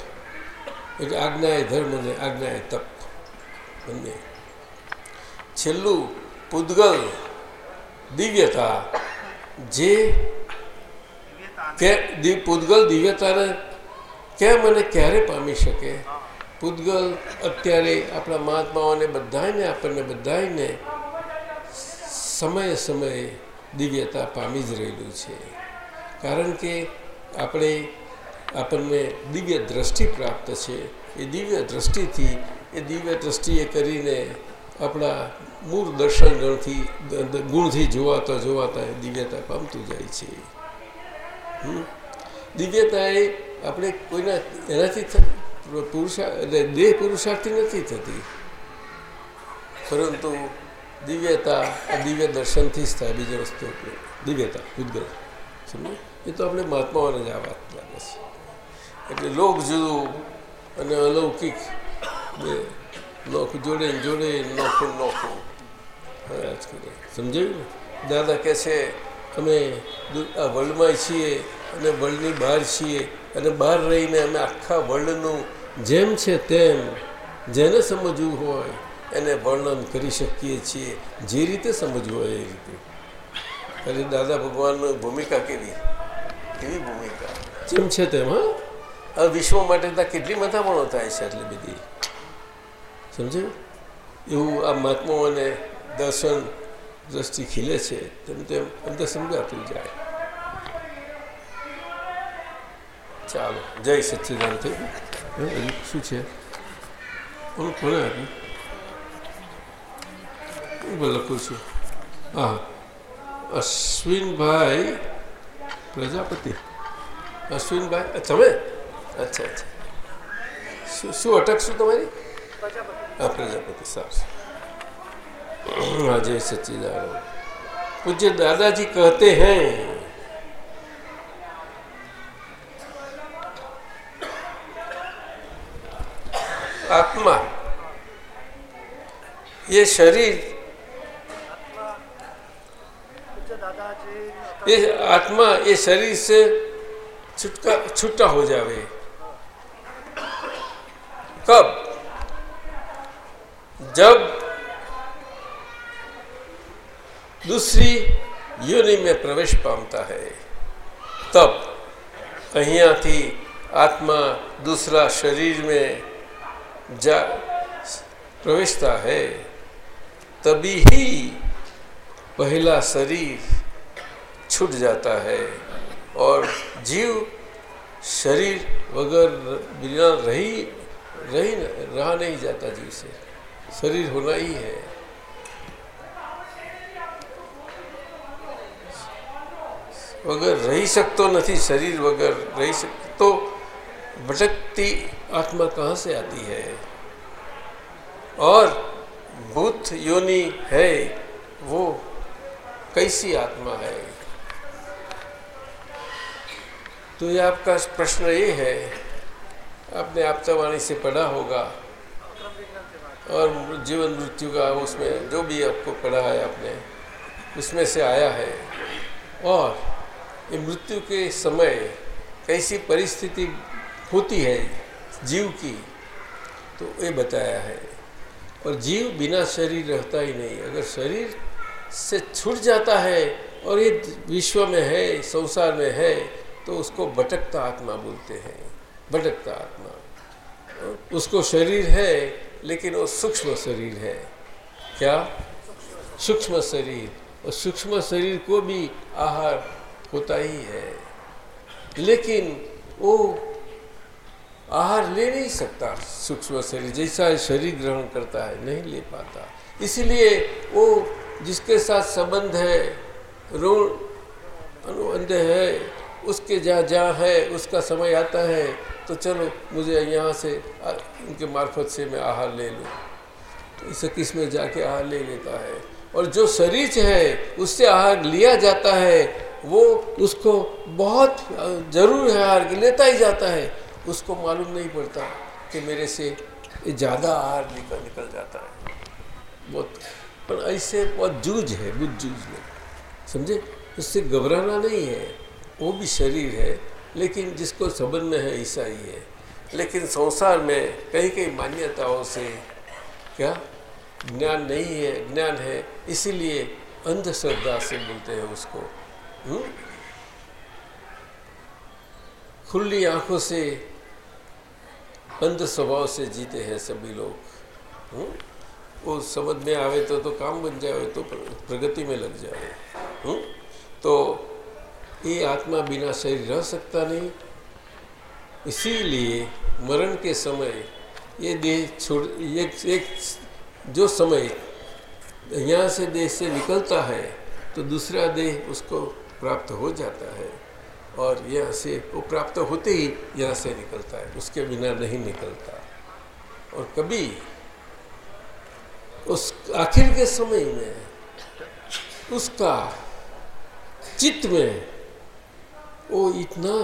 એટલે આજ્ઞાએ ધર્મ અને આજ્ઞાએ તપ બંને. છેલ્લું પૂદગલ દિવ્યતા. જે કે પૂદગલ દિવ્યતાને કેમ અને ક્યારે પામી શકે? પૂદગલ અત્યારે આપણા મહાત્માઓને બધાને આપણને બધાને સમયે સમયે દિવ્યતા પામી જ રહેલું છે. કારણ કે આપણે આપણને દિવ્ય દ્રષ્ટિ પ્રાપ્ત છે. એ દિવ્ય દ્રષ્ટિથી, એ દિવ્ય દ્રષ્ટિએ કરીને આપણા મૂળ દર્શન ગણથી ગુણથી જોવાતા જોવાતા એ દિવ્યતા પામતું જાય છે? દિવ્યતા એ આપણે કોઈના, એનાથી પુરુષા, એટલે દેહ પુરુષાર્થી નથી થતી. પરંતુ દિવ્યતા દિવ્ય દર્શનથી જ થાય બીજી વસ્તુ દિવ્યતા, ઉદ્ગલ. સમજો એ તો આપણે મહાત્માઓને જ આ વાત લાગે છે. એટલે લોક જુદું અને અલૌકિક બે. નોખ જોડે જોડે નોખું નોખું કરે સમજાયું દાદા કહે છે, અમે આ વર્લ્ડમાં છીએ અને વર્લ્ડની બહાર છીએ અને બહાર રહીને અમે આખા વર્લ્ડનું જેમ છે તેમ જેને સમજવું હોય એને વર્ણન કરી શકીએ છીએ. જે રીતે સમજવું હોય એ રીતે. અરે દાદા ભગવાનની ભૂમિકા કેવી? કેવી ભૂમિકા? જેમ છે તેમ હા? વિશ્વ માટે ત્યાં કેટલી મથામણો થાય છે એટલી બધી? સમજ્યું એવું આ મહાત્માઓને દર્શન દ્રષ્ટિ ખીલે છે તેમ તેમ અંદર સમજાતું જાય. ચાલો જય સચ્ચિદાન હે, શું છે? ઓલું કોને આપ્યું હું લખું છું? હા. અશ્વિનભાઈ પ્રજાપતિ અશ્વિનભાઈ અ, તમે અચ્છા અચ્છા શું શું અટક શું તમારી હા પ્રજાપતિ સારું हाँ जय सच्चिदानंद पूज्य दादाजी कहते हैं आत्मा ये शरीर ये आत्मा, ये शरीर से छुटका छुट्टा हो जावे। कब? जब दूसरी योनि में प्रवेश पाता है, तब कहीं थी आत्मा दूसरा शरीर में जा, प्रवेशता है, तभी ही पहला शरीर छूट जाता है और जीव शरीर वगैर बिना रही रही रहा नहीं जाता जीव से शरीर होना ही है વગર રહી શકતો નથી शरीर वगैर रही सकतो भटकती आत्मा कहाँ से आती है और भूत योनि है वो कैसी आत्मा है? तो ये आपका प्रश्न ये है, आपने आपतावाणी से पढ़ा होगा और जीवन मृत्यु का उसमें जो भी आपको पढ़ा है आपने, उसमें से आया है। और ये मृत्यु के समय कैसी परिस्थिति होती है जीव की तो ये बताया है। और जीव बिना शरीर रहता ही नहीं, अगर शरीर से छूट जाता है और ये विश्व में है, संसार में है तो उसको भटकता आत्मा बोलते हैं। भटकता आत्मा। उसको शरीर है, लेकिन वो सूक्ष्म शरीर है। क्या? सूक्ष्म शरीर। और सूक्ष्म शरीर को भी आहार होता ही है। लेकिन वो आहार ले नहीं सकता सूक्ष्म शरीर, जैसा शरीर ग्रहण करता है, नहीं ले पाता। इसलिए वो जिसके साथ संबंध है, ऋण अनुबंध है, उसके जहाँ जहाँ है, उसका समय आता है तो चलो मुझे यहाँ से उनके मार्फत से मैं आहार ले लूँ। तो इसे किसमें जाके आहार ले लेता है? और जो शरीर है, उससे आहार लिया जाता है, वो उसको बहुत ज़रूर है आहार लेता ही जाता है। उसको मालूम नहीं पड़ता कि मेरे से ज़्यादा आहार निकल निकल जाता है। बहुत पर ऐसे बहुत जूझ है बुद्ध जूझ में समझे? उससे घबराना नहीं है। वो भी शरीर है, लेकिन जिसको संबंध में है ऐसा ही है। लेकिन संसार में कई कई मान्यताओं से क्या? ज्ञान नहीं है, ज्ञान है, इसीलिए अंधश्रद्धा से बोलते हैं उसको। हुँ? खुली आँखों से, अंध स्वभाव से जीते हैं सभी लोग। हुँ? वो समझ में आवे तो तो काम बन जाए तो प्रगति में लग जाए हुँ? तो ये आत्मा बिना शरीर रह सकता नहीं। इसीलिए मरण के समय ये देह छोड़ एक एक जो समय यहाँ से देह से निकलता है तो दूसरा देह उसको प्राप्त हो जाता है। और यहाँ से वो प्राप्त होते ही यहाँ से निकलता है, उसके बिना नहीं निकलता। और कभी उस आखिर के समय में उसका चित्त में वो इतना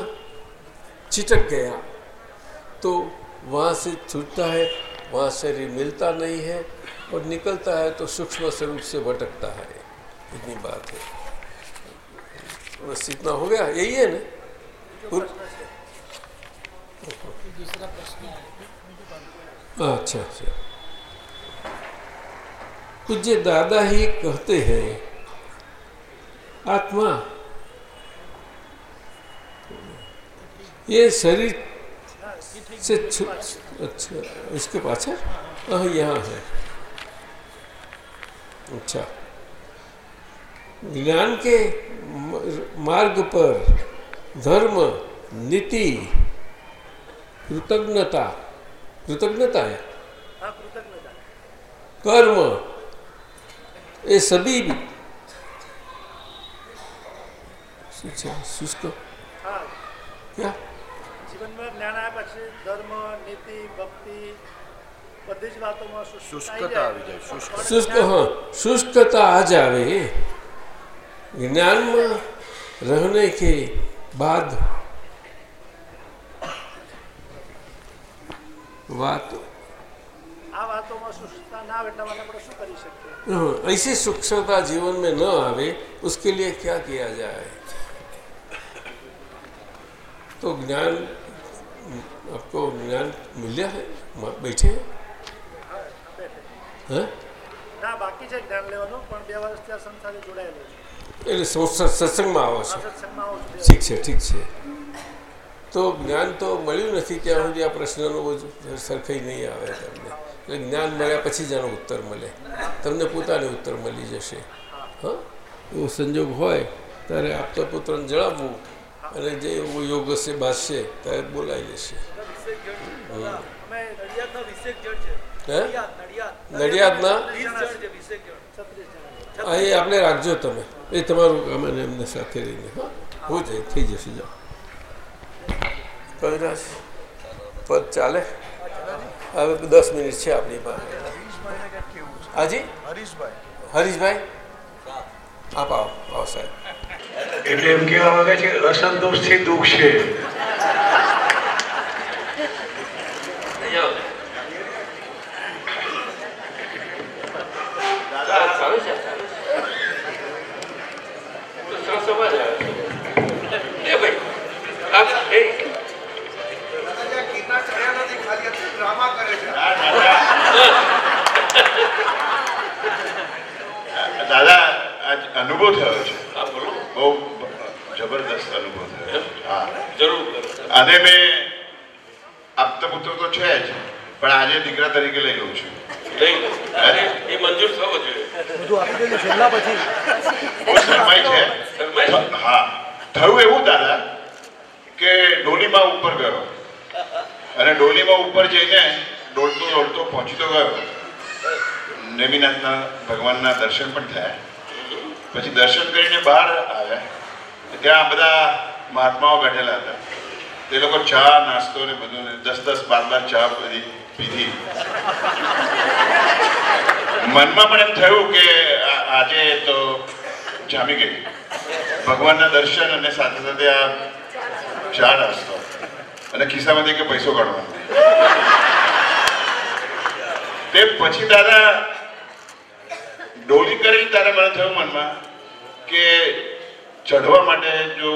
चिटक गया तो वहाँ से छूटता है वहाँ शरीर मिलता नहीं है और निकलता है तो सूक्ष्म स्वरूप से भटकता है। इतनी बात है। बस इतना हो गया यही है ना? अच्छा अच्छा। पूज्य दादा ही कहते हैं आत्मा। ये शरीर से अच्छा इसके पाछे? हाँ यहाँ है। अच्छा। ज्ञान के मार्ग पर धर्म नीति कृतज्ञता कृतज्ञता है? कर्म। ये सभी अच्छा शुष्क क्या જીવનમાં જ્ઞાન આવ્યા પછી ધર્મ નીતિ ભક્તિ બધી જ વાતોમાં શુષ્કતા આવી જાય શુષ્ક શુષ્ક हाँ शुष्कता आ जावे ज्ञान में रहने के बाद बात આ વાતોમાં શુષ્કતા ના આવે એટલા માટે આપણે શું કરી શકીએ हाँ, ऐसी सूक्ष्मता जीवन में न आवे उसके लिए क्या किया जाए तो ज्ञान आपको ज्ञान मिला है वहाँ बैठे हैं हाँ? ના બાકી છે જ્ઞાન લેવાનું પણ બે વર્ષથી આ સંસ્થાથી જોડાયેલો છે એટલે સંસ- સત્સંગમાં આવો છો આ સત્સંગમાં આવું છું બે ઠીક છે ઠીક છે તો જ્ઞાન તો મળ્યું નથી ત્યાં સુધી આ પ્રશ્નનો બધું સરખાઈ નહીં આવે તમને એટલે જ્ઞાન મળ્યા પછી જ એનો ઉત્તર મળે. તમને પોતાને ઉત્તર મળી જશે. હા? એવો સંજોગ હોય, ત્યારે આપતા પુત્રને જણાવવું અને જે એવો યોગ હશે બાજશે ત્યારે બોલાવી નડિયાદના વીસેક જણ છે હે? નડિયાદ નડિયાદના? વીસ જણ છે વીસેક જણ છત્રીસ જણ આ એ આપણે રાખજો તમે. એ તમારું કામ અને એમને સાથે રહીને, હા? હો થઈ જશે, જાઓ. કવિરાજ, પદ ચાલે? હવે દસ મિનિટ છે આપણી પાસે. હાજી? હરીશભાઈ? હરીશભાઈ આપ આવો આવો સાહેબ. એટલે એમ કહેવા માંગે છે અસંતોષથી દુઃખ છે. દાદા આજ અનુભવ થયો છે. બહુ જબરદસ્ત અનુભવ થયો છે. હા. અને મેં આપતા પુત્ર તો છે જ પણ આજે દીકરા તરીકે લઈ લઉં છું. એ મંજૂર થવો જોઈએ. બધું આપી દેજો છેલ્લા પછી. બહુ શરમાઈ છે. હા. થયું એવું દાદા કે ડોલીમાં ઉપર ગયો. અને ડોલીમાં ઉપર જઈને દોડતો દોડતો પહોંચી તો ગયો. નેમિનાથના ભગવાનના દર્શન પણ થયા. પછી દર્શન કરીને બહાર આવ્યા. ત્યાં બધા મહાત્માઓ બેઠેલા હતા. તે લોકો ચા, નાસ્તો ને બધું દસ દસ બાર બાર ચા બધી પીધી. મનમાં પણ એમ થયું કે આજે તો જામી ગઈ. ભગવાનના દર્શન અને સાથે સાથે આ ચા નાસ્તો. અને ખિસ્સામાંથી કે પૈસો કાઢવાનો. તે પછી દાદા ડોલી કરી ત્યારે મને થયું મનમાં કે ચઢવા માટે જો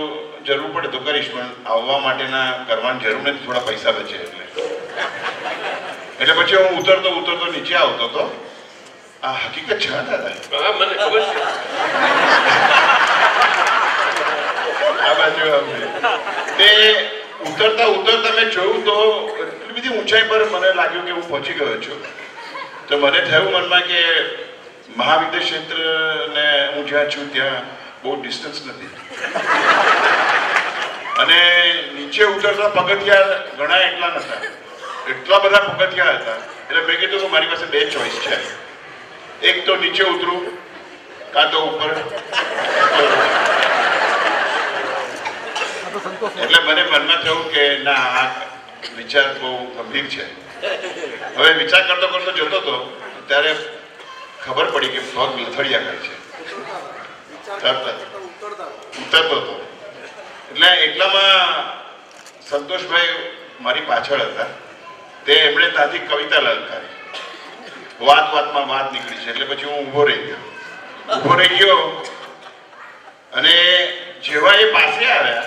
જરૂર પડે તો કરીશ પણ આવવા માટેના કરવાની જરૂર નથી થોડા પૈસા બચે એટલે. એટલે પછી હું ઉતરતો ઉતરતો નીચે આવતો હતો. આ હકીકત છે દાદા? હા મને ખબર છે. આ બાજુ તે ઉતરતા ઉતરતા મેં જોયું તો એટલી બધી ઊંચાઈ પર મને લાગ્યું કે હું પહોંચી ગયો છું. તો મને થયું મનમાં કે મહાવિદ્ય ક્ષેત્ર ને હું જ્યાં છું ત્યાં બહુ ડિસ્ટન્સ નથી. અને નીચે ઉતરતા પગથિયા ઘણા એટલા નતા. એટલા બધા પગથિયા હતા. એટલે મેં કીધું કે મારી પાસે બે ચોઈસ છે. એક તો નીચે ઉતરું, કાં તો ઉપર. એટલે મને મનમાં થયું કે ના, આ વિચાર બહુ ગંભીર છે. હવે વિચાર કરતો કરતો જતો હતો ત્યારે ખબર પડી કે પગ લથડિયા કરે છે. ઉતરતો હતો એટલે એટલામાં સંતોષભાઈ મારી પાછળ હતા. તે એમણે ત્યાંથી કવિતા લલકારી. વાત વાતમાં વાત નીકળી છે. એટલે પછી હું ઊભો રહી ગયો. ઊભો રહી ગયો અને જેવા એ પાસે આવ્યા,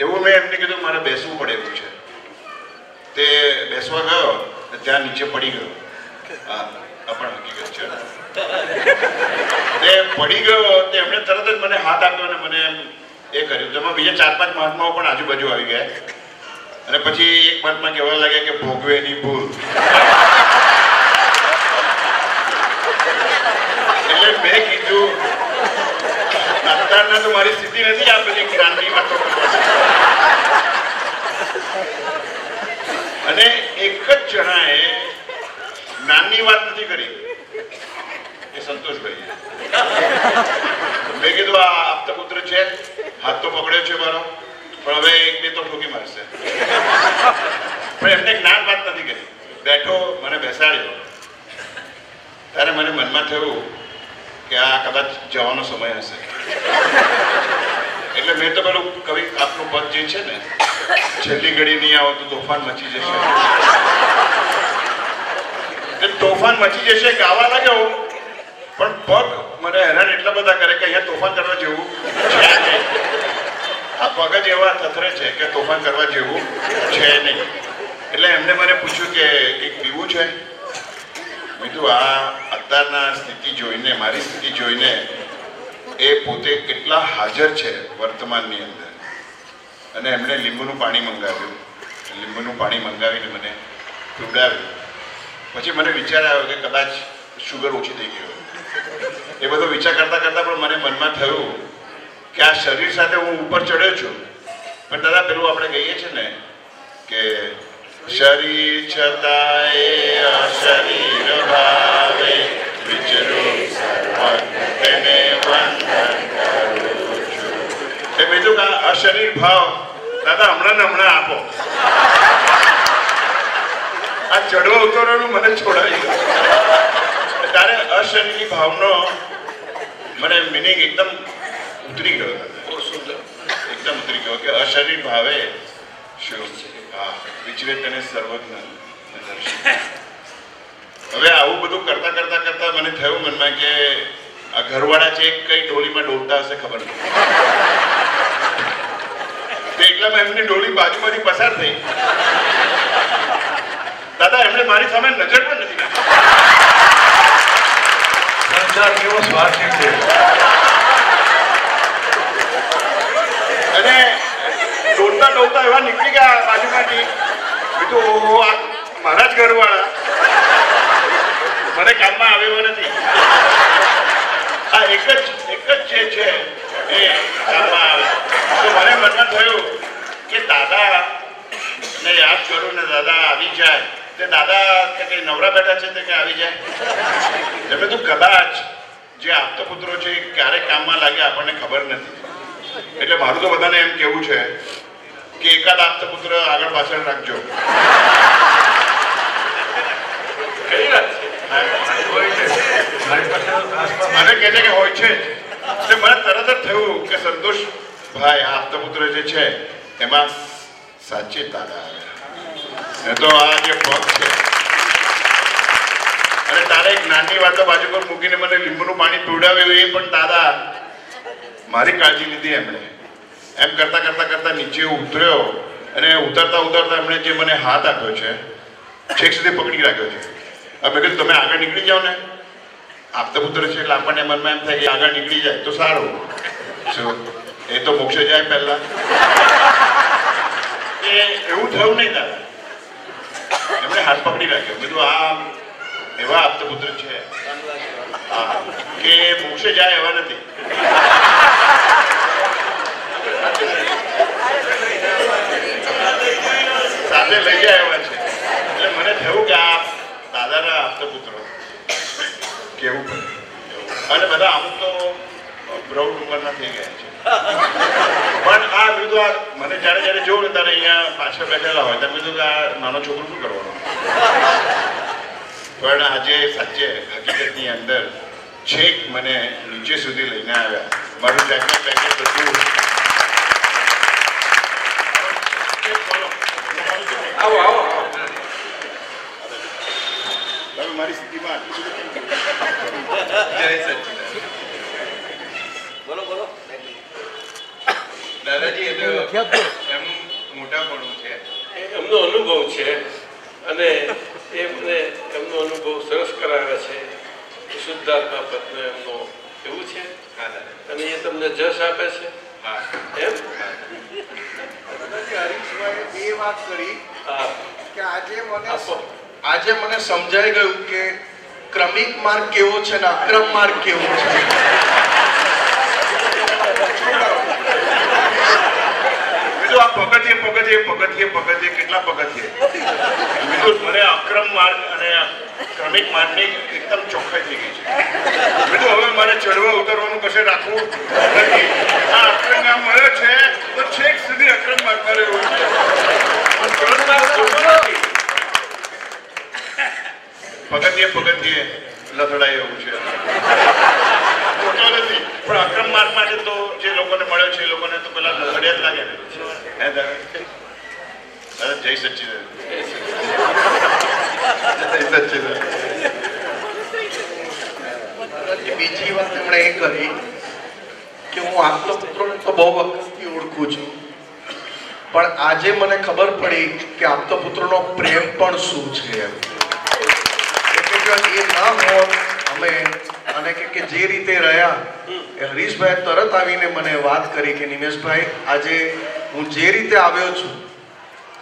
એવું મેં એમને કીધું, મારે બેસવું પડે એવું છે. તે બેસવા ગયો ત્યાં નીચે પડી ગયો. આ પણ હકીકત છે. તે પડી ગયો, તે એમણે તરત જ મને હાથ આપ્યો અને મને એ કર્યું. તેમાં બીજા ચાર પાંચ મહાત્માઓ પણ આજુબાજુ આવી ગયા. અને પછી એક મહાત્મા કહેવા લાગ્યા કે ભોગવે ની ભૂલ. એટલે મેં કીધું, અત્યારના તો મારી સ્થિતિ નથી, આ બધી જ્ઞાનની વાતો કરવાની. અને એક જ જણાએ નાની વાત નથી કરી. એ સંતોષભાઈ મેં કીધું, આ આપતા પુત્ર છે, હાથ તો પકડ્યો છે મારો, પણ હવે એક બે તો ઠોકી મારશે. પણ એમને જ્ઞાન વાત નથી કરી. બેઠો, મને બેસાડ્યો. ત્યારે મને મનમાં થયું કે આ કદાચ જવાનો સમય હશે. એટલે મેં તો પેલું કવિ, આપનું પદ જે છે ને, છેલ્લી ઘડી નહીં આવો તો તોફાન મચી જશે. તોફાન મચી જશે, ગાવા લાગ્યો પણ પગ મને હેરાન એટલા બધા કરે કે અહીંયા તોફાન કરવા જેવું છે આ પગ જ એવા થથરે છે કે તોફાન કરવા જેવું છે નહીં. એટલે એમને મને પૂછ્યું કે કંઈક પીવું છે. કીધું, આ અત્યારના સ્થિતિ જોઈને, મારી સ્થિતિ જોઈને એ પોતે કેટલા હાજર છે વર્તમાનની અંદર? અને એમણે લીંબુનું પાણી મંગાવ્યું. લીંબુનું પાણી મંગાવીને મને પીવડાવ્યું. પછી મને વિચાર આવ્યો કે કદાચ શુગર ઓછી થઈ ગઈ એ બધો વિચાર કરતા કરતાં પણ મને મનમાં થયું કે આ શરીર સાથે હું ઉપર ચડ્યો છું. પણ દાદા, પેલું આપણે કહીએ છીએ ને કે શરીર છતાંય શરીર ભાવે, વિચરો તેને વંદન કરું છું એ મેં કીધું કે આ અશરીર ભાવ. દાદા હમણાં ને હમણાં આપો. આ ચડવો ઉતરવાનું મને છોડાવી. તારે અશરીરી ભાવનો મને મિનિંગ એકદમ ઉતરી ગયો એકદમ ઉતરી ગયો કે અશરીર ભાવે શું? હા વિચરે તને સર્વજ્ઞ. હવે આવું બધું કરતા કરતા કરતા મને થયું મનમાં કે આ ઘરવાળા છે કઈ ડોલીમાં ડોલતા હશે ખબર નથી. તો એટલામાં એમની ડોલી બાજુમાંથી પસાર થઈ. દાદા એમણે મારી સામે નજર પણ નથી નાખી. સંસાર કેવો સ્વાર્થી છે. અને દોડતા દોડતા એવા નીકળી ગયા બાજુમાંથી. કીધું આ મારા જ ઘરવાળા. મને કામમાં આવ્યો નથી. આ એક જ એક જ જે છે એ કામમાં આવે. તો મને મનમાં થયું કે દાદા ને યાદ કરો ને દાદા આવી જાય. તે દાદા કે કઈ નવરા બેઠા છે તે કે આવી જાય? એટલે તો કદાચ જે આપતો પુત્રો છે ક્યારે કામમાં લાગે આપણને ખબર નથી. એટલે મારું તો બધાને એમ કેવું છે કે એકાદ આપતો પુત્ર આગળ પાછળ રાખજો. મને કહે છે કે હોય છે. એટલે મને તરત જ થયું કે સંતોષ ભાઈ આપતો પુત્ર જે છે એમાં સાચી તારા આવ્યા એ તો આ જે પગ છે અને તારે એક નાની વાતો બાજુ પર મૂકીને મને લીંબુનું પાણી પીવડાવ્યું એ પણ તારા મારી કાળજી લીધી એમણે એમ કરતા કરતા કરતા નીચે ઉતર્યો અને ઉતરતા ઉતરતા એમણે જે મને હાથ આપ્યો છે છેક સુધી પકડી રાખ્યો છે હવે કીધું તમે આગળ નીકળી જાઓ ને આપતા પુત્ર છે એટલે આપણને મનમાં એમ થાય કે આગળ નીકળી જાય તો સારું શું એ તો મોક્ષે જાય પહેલા. એ એવું થયું નહીં દાદા. એમણે હાથ પકડી રાખ્યો. કીધું, આ એવા આપતપુત્ર છે. કે મોક્ષે જાય એવા નથી. સાથે લઈ જાય એવા છે. એટલે મને થયું કે આ દાદાના આપતપુત્રો કેવું પડે? અને બધા અમુક તો પ્રૌઢ ઉંમરના થઈ ગયા છે. પણ આ બીજું આ મને જ્યારે જ્યારે જોઉં ને ત્યારે અહીંયા પાછળ બેઠેલા હોય ત્યારે બીજું કે આ નાનો છોકરો શું કરવાનો પણ આજે સાચે હકીકતની અંદર છેક મને નીચે સુધી લઈને આવ્યા મારું જેકેટ પેકેટ બધું આવો આવો આવો. તમે મારી સ્થિતિમાં? જય સચ્ચિદાનંદ. દાદાજી એમનું મોટાપણું છે. એમનો અનુભવ છે અને એ મને એમનો અનુભવ સરસ કરાવે છે શુદ્ધાત્મા પત્ન એમનો એવું છે? અને એ તમને જશ આપે છે? હા. એમ? હરીશભાઈ એ વાત કરી હા. કે આજે મને આજે મને સમજાઈ ગયું કે ક્રમિક માર્ગ કેવો છે ને અક્રમ માર્ગ કેવો છે? બીજું આ પગથિયે પગથિયે પગથિયે પગથિયે કેટલા પગથિયે? બીજું મને અક્રમ માર્ગ અને ક્રમિક માર્ગની એકદમ ચોખ્ખાઈ થઈ ગઈ છે. બીજું હવે મારે ચડવા ઉતરવાનું કશે રાખવું નથી. આ અક્રમ આમ મળ્યો છે તો છેક સુધી અક્રમ માર્ગ રહેવું છે. પગથિયે પગથિયે લથડાય એવું છે. ખોટો નથી. પણ અક્રમ માર્ગ માટે તો જે લોકોને મળ્યો છે એ લોકોને તો પેલા જ લાગે. ને હે દાદા? જય સચ્ચિદાનંદ. જય સચ્ચિદાનંદ. બીજી વાત એમણે એ કરી કે હું આપતો પુત્રોને તો બહુ વખતથી ઓળખું છું. પણ આજે મને ખબર પડી કે આપતો પુત્રનો પ્રેમ પણ શું છે એમ. એટલે એ ના હોત અમે અને કે કે જે રીતે રહ્યા એ હરીશભાઈ તરત આવીને મને વાત કરી કે નિમેશભાઈ આજે હું જે રીતે આવ્યો છું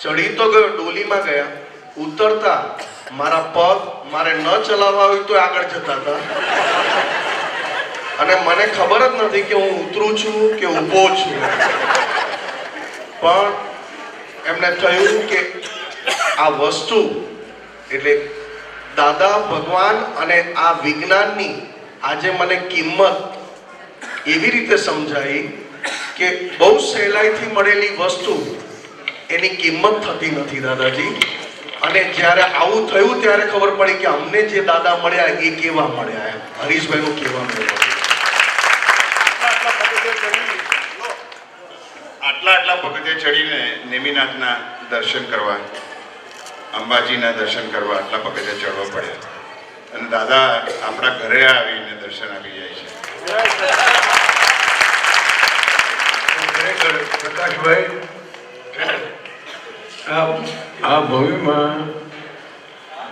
ચડી તો ગયો ડોલીમાં ગયા ઉતરતા મારા પગ મારે ન ચલાવવા હોય તો આગળ જતા હતા. અને મને ખબર જ નથી કે હું ઉતરું છું કે ઊભો છું. પણ એમને થયું કે આ વસ્તુ એટલે દાદા ભગવાન અને આ વિજ્ઞાનની આજે મને કિંમત એવી રીતે સમજાઈ કે બહુ સહેલાઈથી મળેલી વસ્તુ એની કિંમત થતી નથી, દાદાજી. અને જ્યારે આવું થયું, ત્યારે ખબર પડી કે અમને જે દાદા મળ્યા એ કેવા મળ્યા એમ. હરીશભાઈનું કેવા મળ્યા? આટલા આટલા પગથિયા ચડીને નેમિનાથના દર્શન કરવા, અંબાજીના દર્શન કરવા આટલા પગથિયા ચડવા પડ્યા. અને દાદા આપણા ઘરે આવીને દર્શન આપી જાય છે. પ્રકાશભાઈ, આ ભવ્યમાં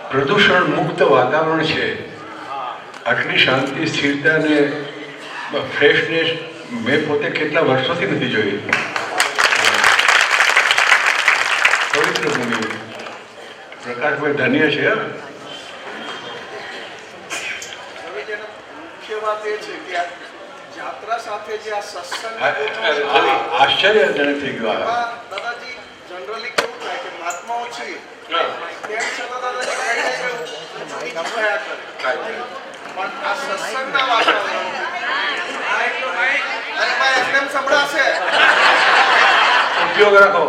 પ્રદૂષણ મુક્ત વાતાવરણ છે. આટલી શાંતિ, સ્થિરતા ને ફ્રેશનેસ મેં પોતે કેટલા વર્ષોથી નથી જોઈ. પવિત્ર ભૂમિ. પ્રકાશભાઈ, ધન્ય છે, હા. હવે જેનો મુખ્ય વાત એ છે કે જાત્રા સાથે જે આ સત્સંગ આ- આ- આ- આશ્ચર્યજનક થઈ ગયું દાદાજી જનરલી કેવું થાય કે મહાત્માઓ છીએ તેમ છતાં દાદાજી કઈ કઈ કેવું ચૂકી થયા કરે. પણ આ સત્સંગના વાતાવરણ અરે ભાઈ એમને સંભળાશે. ઉપયોગ રાખો.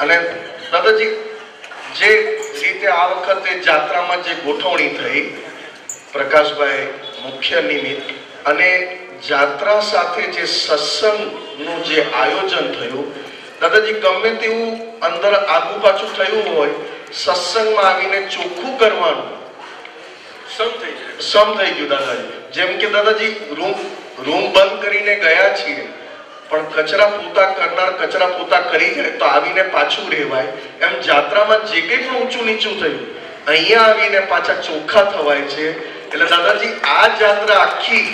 અને દાદાજી જે રીતે આ વખતે જાત્રામાં જે ગોઠવણી થઈ પ્રકાશભાઈ મુખ્ય નિમિત્ત અને જાત્રા સાથે જે સત્સંગનું જે આયોજન થયું દાદાજી ગમે તેવું અંદર આગુ પાછું થયું હોય સત્સંગમાં આવીને ચોખ્ખું કરવાનું. સમ થઈ ગયું સમ થઈ ગયું દાદાજી. જેમ કે દાદાજી રૂમ રૂમ બંધ કરીને ગયા છીએ. પણ કચરા પોતા કરનાર કચરા પોતા કરી જાય તો આવીને પાછું રહેવાય. એમ જાત્રામાં જે કંઈ પણ ઊંચું નીચું થયું અહીંયા આવીને પાછા ચોખ્ખા થવાય છે. એટલે દાદાજી આ જાત્રા આખી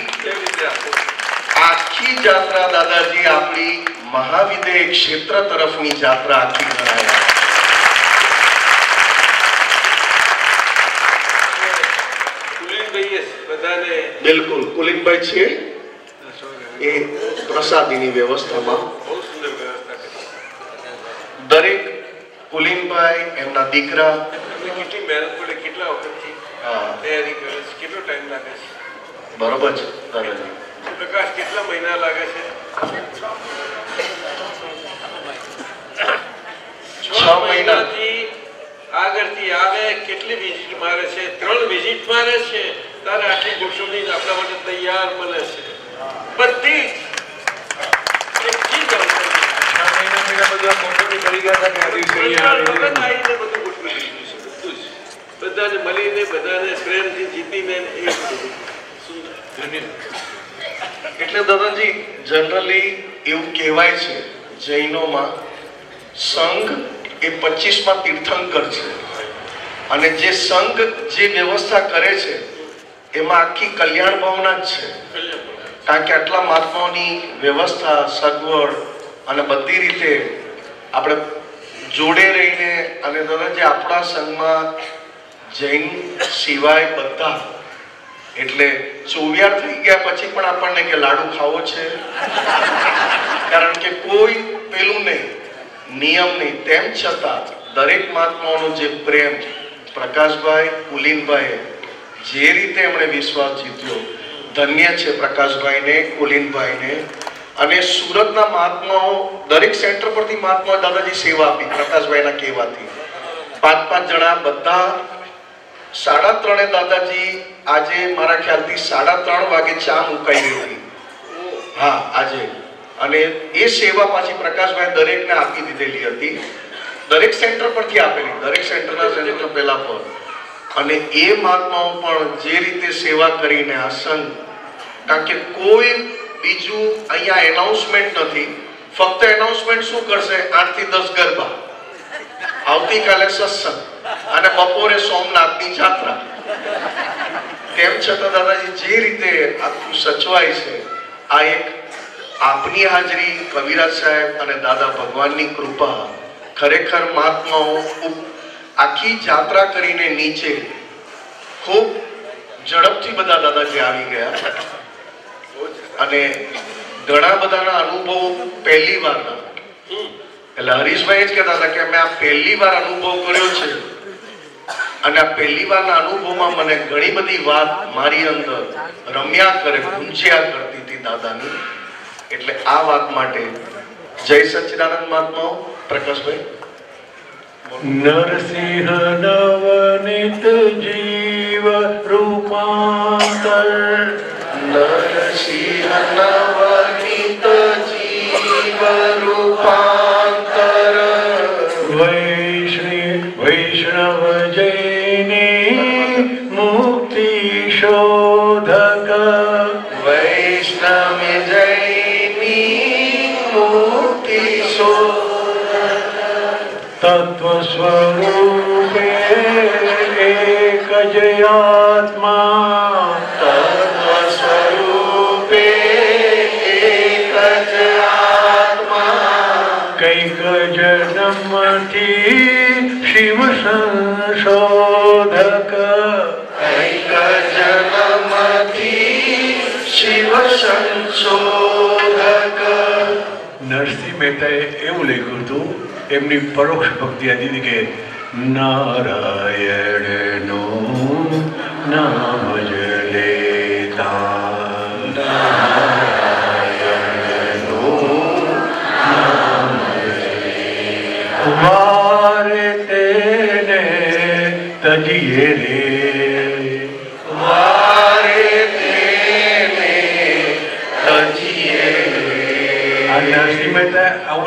આખી? જાત્રા દાદાજી આપણી મહાવિદ્ય ક્ષેત્ર તરફની જાત્રા આખી ગણાય બિલકુલ. કુલિંગભાઈ છે? એ પ્રસાદીની વ્યવસ્થામાં દરેક પુલિનભાઈ એમના દીકરા કેટલી મહેનત પડે કેટલા વખતથી તૈયારી કરે છે? કેટલો ટાઈમ લાગે છે? બરોબર છે પ્રકાશ કેટલા મહિના લાગે છે? છ મહિના. મહિનાથી આગળથી આવે કેટલી વિઝિટ મારે છે? ત્રણ વિઝિટ મારે છે. તારે આટલી ગોઠવણી આપણા માટે તૈયાર મળે છે. બધી. બધાને મળીને બધાને પ્રેમથી જીતીને એટલે દાદાજી જનરલી એવું કહેવાય છે જૈનોમાં સંઘ એ પચીસમાં તીર્થંકર છે. અને જે સંઘ જે વ્યવસ્થા કરે છે એમાં આખી કલ્યાણ ભાવના જ છે. કારણ કે આટલા મહાત્માઓની વ્યવસ્થા, સગવડ અને બધી રીતે આપણે જોડે રહીને અને દાદાજી આપણા સંઘમાં જૈન સિવાય બધા, એટલે ચોવિયાર થઈ ગયા પછી પણ આપણને કે લાડુ ખાવો છે. કારણ કે કોઈ પેલું નહીં, નિયમ નહીં. તેમ છતાં દરેક મહાત્માઓનો જે પ્રેમ પ્રકાશભાઈ કુલીનભાઈ જે રીતે એમણે વિશ્વાસ જીત્યો ધન્ય છે પ્રકાશભાઈને, કુલિનભાઈને. અને સુરતના મહાત્માઓ, દરેક સેન્ટર પરથી મહાત્મા દાદાજી સેવા આપી, પ્રકાશભાઈના કહેવાથી. પાંચ પાંચ જણા બધા સાડા ત્રણે દાદાજી આજે મારા ખ્યાલથી સાડા ત્રણ વાગે ચા મુકાઈ ગઈ હતી. હા, આજે. અને એ સેવા પાછી પ્રકાશભાઈ દરેકને આપી દીધેલી હતી. દરેક સેન્ટર પરથી આપેલી, દરેક સેન્ટરના સેન્ટર પહેલા પર. અને એ મહાત્માઓ પણ જે રીતે સેવા કરીને આ સંઘ કારણ કે કોઈ બીજું અહીંયા એનાઉન્સમેન્ટ નથી. ફક્ત એનાઉન્સમેન્ટ શું કરશે? આઠથી દસ ગરબા. આવતીકાલે સત્સંગ. અને બપોરે સોમનાથની જાત્રા. તેમ છતાં દાદાજી, જે રીતે આખું સચવાય છે, આ એક આપની હાજરી કવિરાજ સાહેબ અને દાદા ભગવાનની કૃપા. ખરેખર મહાત્માઓ આખી જાત્રા કરીને નીચે ખૂબ ઝડપથી બધા દાદાજી આવી ગયા. અને ઘણા બધાના અનુભવો પહેલી વારના. એટલે હરીશભાઈ જ કહેતા હતા કે મેં આ પહેલી વાર અનુભવ કર્યો છે. અને આ પહેલી વારના અનુભવમાં મને ઘણી બધી વાત મારી અંદર રમ્યા કરે, ગુંજ્યા કરતી હતી દાદાની. એટલે આ વાત માટે જય સચ્ચિદાનંદ મહાત્માઓ, પ્રકાશભાઈ. નરસિંહ નવનિત જીવ રૂપાંતર. નરસિંહ નવનીત જન્મથી શિવ સંશોધક શિવ સંશોધક નરસિંહ મહેતાએ એવું લખ્યું હતું એમની પરોક્ષ ભક્તિ હતી કે કે નારાયણનું નામ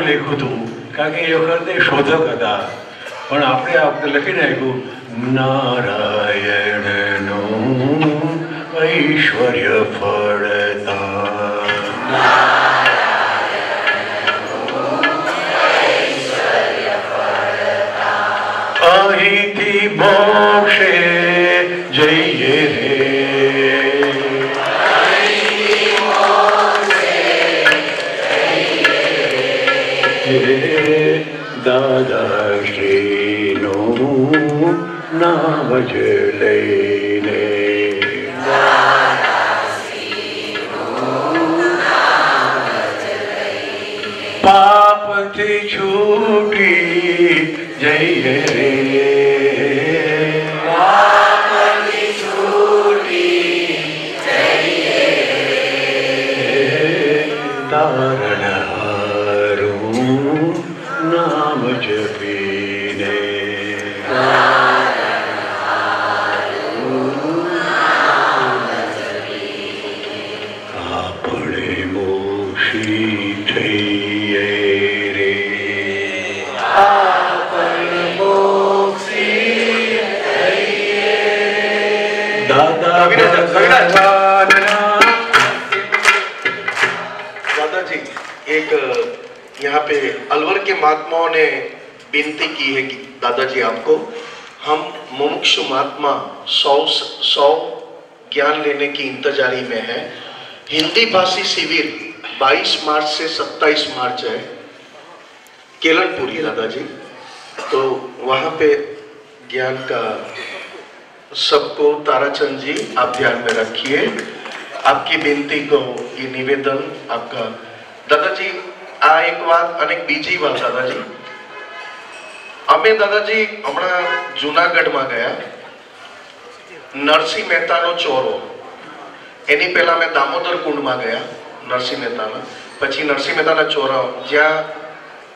હું લખ્યું હતું કારણ કે એ વખતે શોધક હતા પણ આપણે આપણે લખી નાખ્યું નારાયણનું ઐશ્વર્ય ફળતા Oh. નામ एक, यहाँ पे अलवर के महात्माओं ने विनती की है कि दादाजी आपको, हम मुमुक्षु महात्मा सौ सौ ज्ञान लेने की इंतजारी में है। हिंदी भाषी शिविर 22 मार्च से 27 मार्च है। केलनपुरी दादाजी तो वहाँ पे ज्ञान का सबको ताराचंद जी, आप ध्यान में रखिए। आपकी विनती को ये निवेदन आपका દાદાજી, આ એક વાત અને બીજી વાત દાદાજી. અમે દાદાજી હમણાં જુનાગઢમાં ગયા. નરસિંહ મહેતાનો ચોરો. એની પહેલા અમે દામોદર કુંડમાં ગયા, નરસિંહ મહેતાના. પછી નરસિંહ મહેતાના ચોરા જ્યાં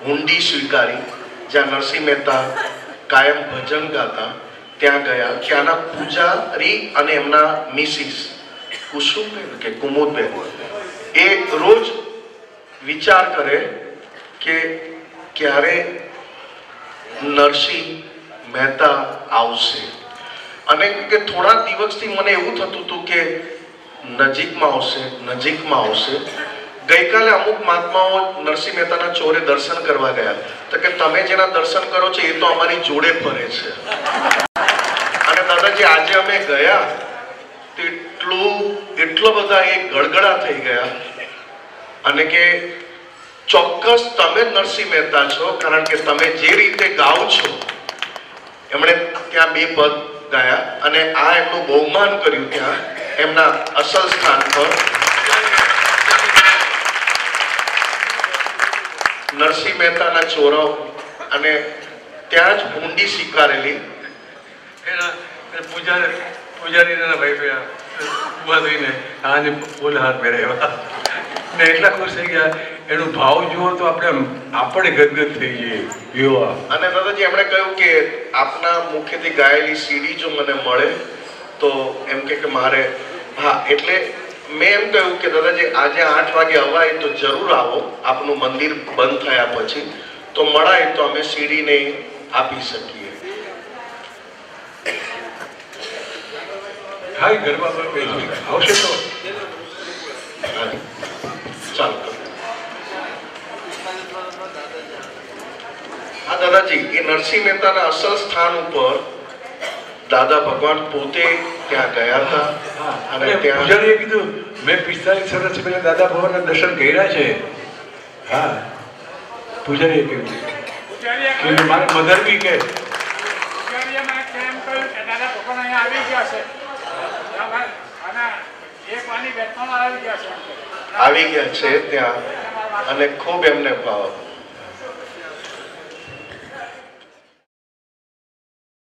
હુંડી સ્વીકારી, જ્યાં નરસિંહ મહેતા કાયમ ભજન ગાતા, ત્યાં ગયા. ત્યાંના પૂજારી અને એમના મિસિસ કુસુમબેન કે કુમુદબેન. એ રોજ વિચાર કરે કે ક્યારે નરસિંહ મહેતા આવશે. અને કે થોડા દિવસથી મને એવું થતું હતું કે નજીકમાં આવશે નજીકમાં આવશે. ગઈકાલે અમુક મહાત્માઓ નરસિંહ મહેતાના ચોરે દર્શન કરવા ગયા. તો કે તમે જેના દર્શન કરો છો એ તો અમારી જોડે ફરે છે. અને દાદાજી, આજે અમે ગયા. તો એટલું એટલો બધા એ ગળગળા થઈ ગયા અને કે ચોક્કસ તમે નરસિંહ મહેતા છો, કારણ કે તમે જે રીતે ગાઓ છો, એમણે ત્યાં બે પદ ગાયા અને આ એમનું બહુમાન કર્યું ત્યાં, એમના અસલ સ્થાન પર. નરસિંહ મહેતાના ચોરાઓ અને ત્યાં જ ઊંડી સ્વીકારેલી પૂજારી પૂજારી ભાઈ ભાઈ ઊભા થઈને ફૂલ હાથ પહેરાવ્યા. ને એટલા ખુશ થઈ ગયા. એનો ભાવ જુઓ તો આપણે આપણે ગદગદ થઈ જઈએ. યુવા અને દાદાજી, એમણે કહ્યું કે આપના મુખેથી ગાયેલી સીડી જો મને મળે, તો એમ કે કે મારે, હા, એટલે મેં એમ કહ્યું કે દાદાજી, આજે આઠ વાગે અવાય તો જરૂર આવો. આપનું મંદિર બંધ થયા પછી તો મળાય તો અમે સીડીને આપી શકીએ. હા એ ગરબા પર બેસી આવશે તો. ચાલો. હા દાદાજી એ નરસિંહ મહેતાના અસલ સ્થાન ઉપર દાદા ભગવાન પોતે ત્યાં ગયા હતા અને અને ત્યાં પૂજારીએ કીધું મેં પિસ્તાલીસ વર્ષ પહેલા દાદા ભગવાનના દર્શન કર્યા છે. હા. પૂજારીએ કીધું કહ્યું- મારે મધર બી કે દાદા ભગવાન અહીંયા આવી ગયા છે ત્યાં અને એક વાની બે ત્રણ આવી ગયા છે આવી ગયા છે ત્યાં અને ખૂબ એમને ભાવ.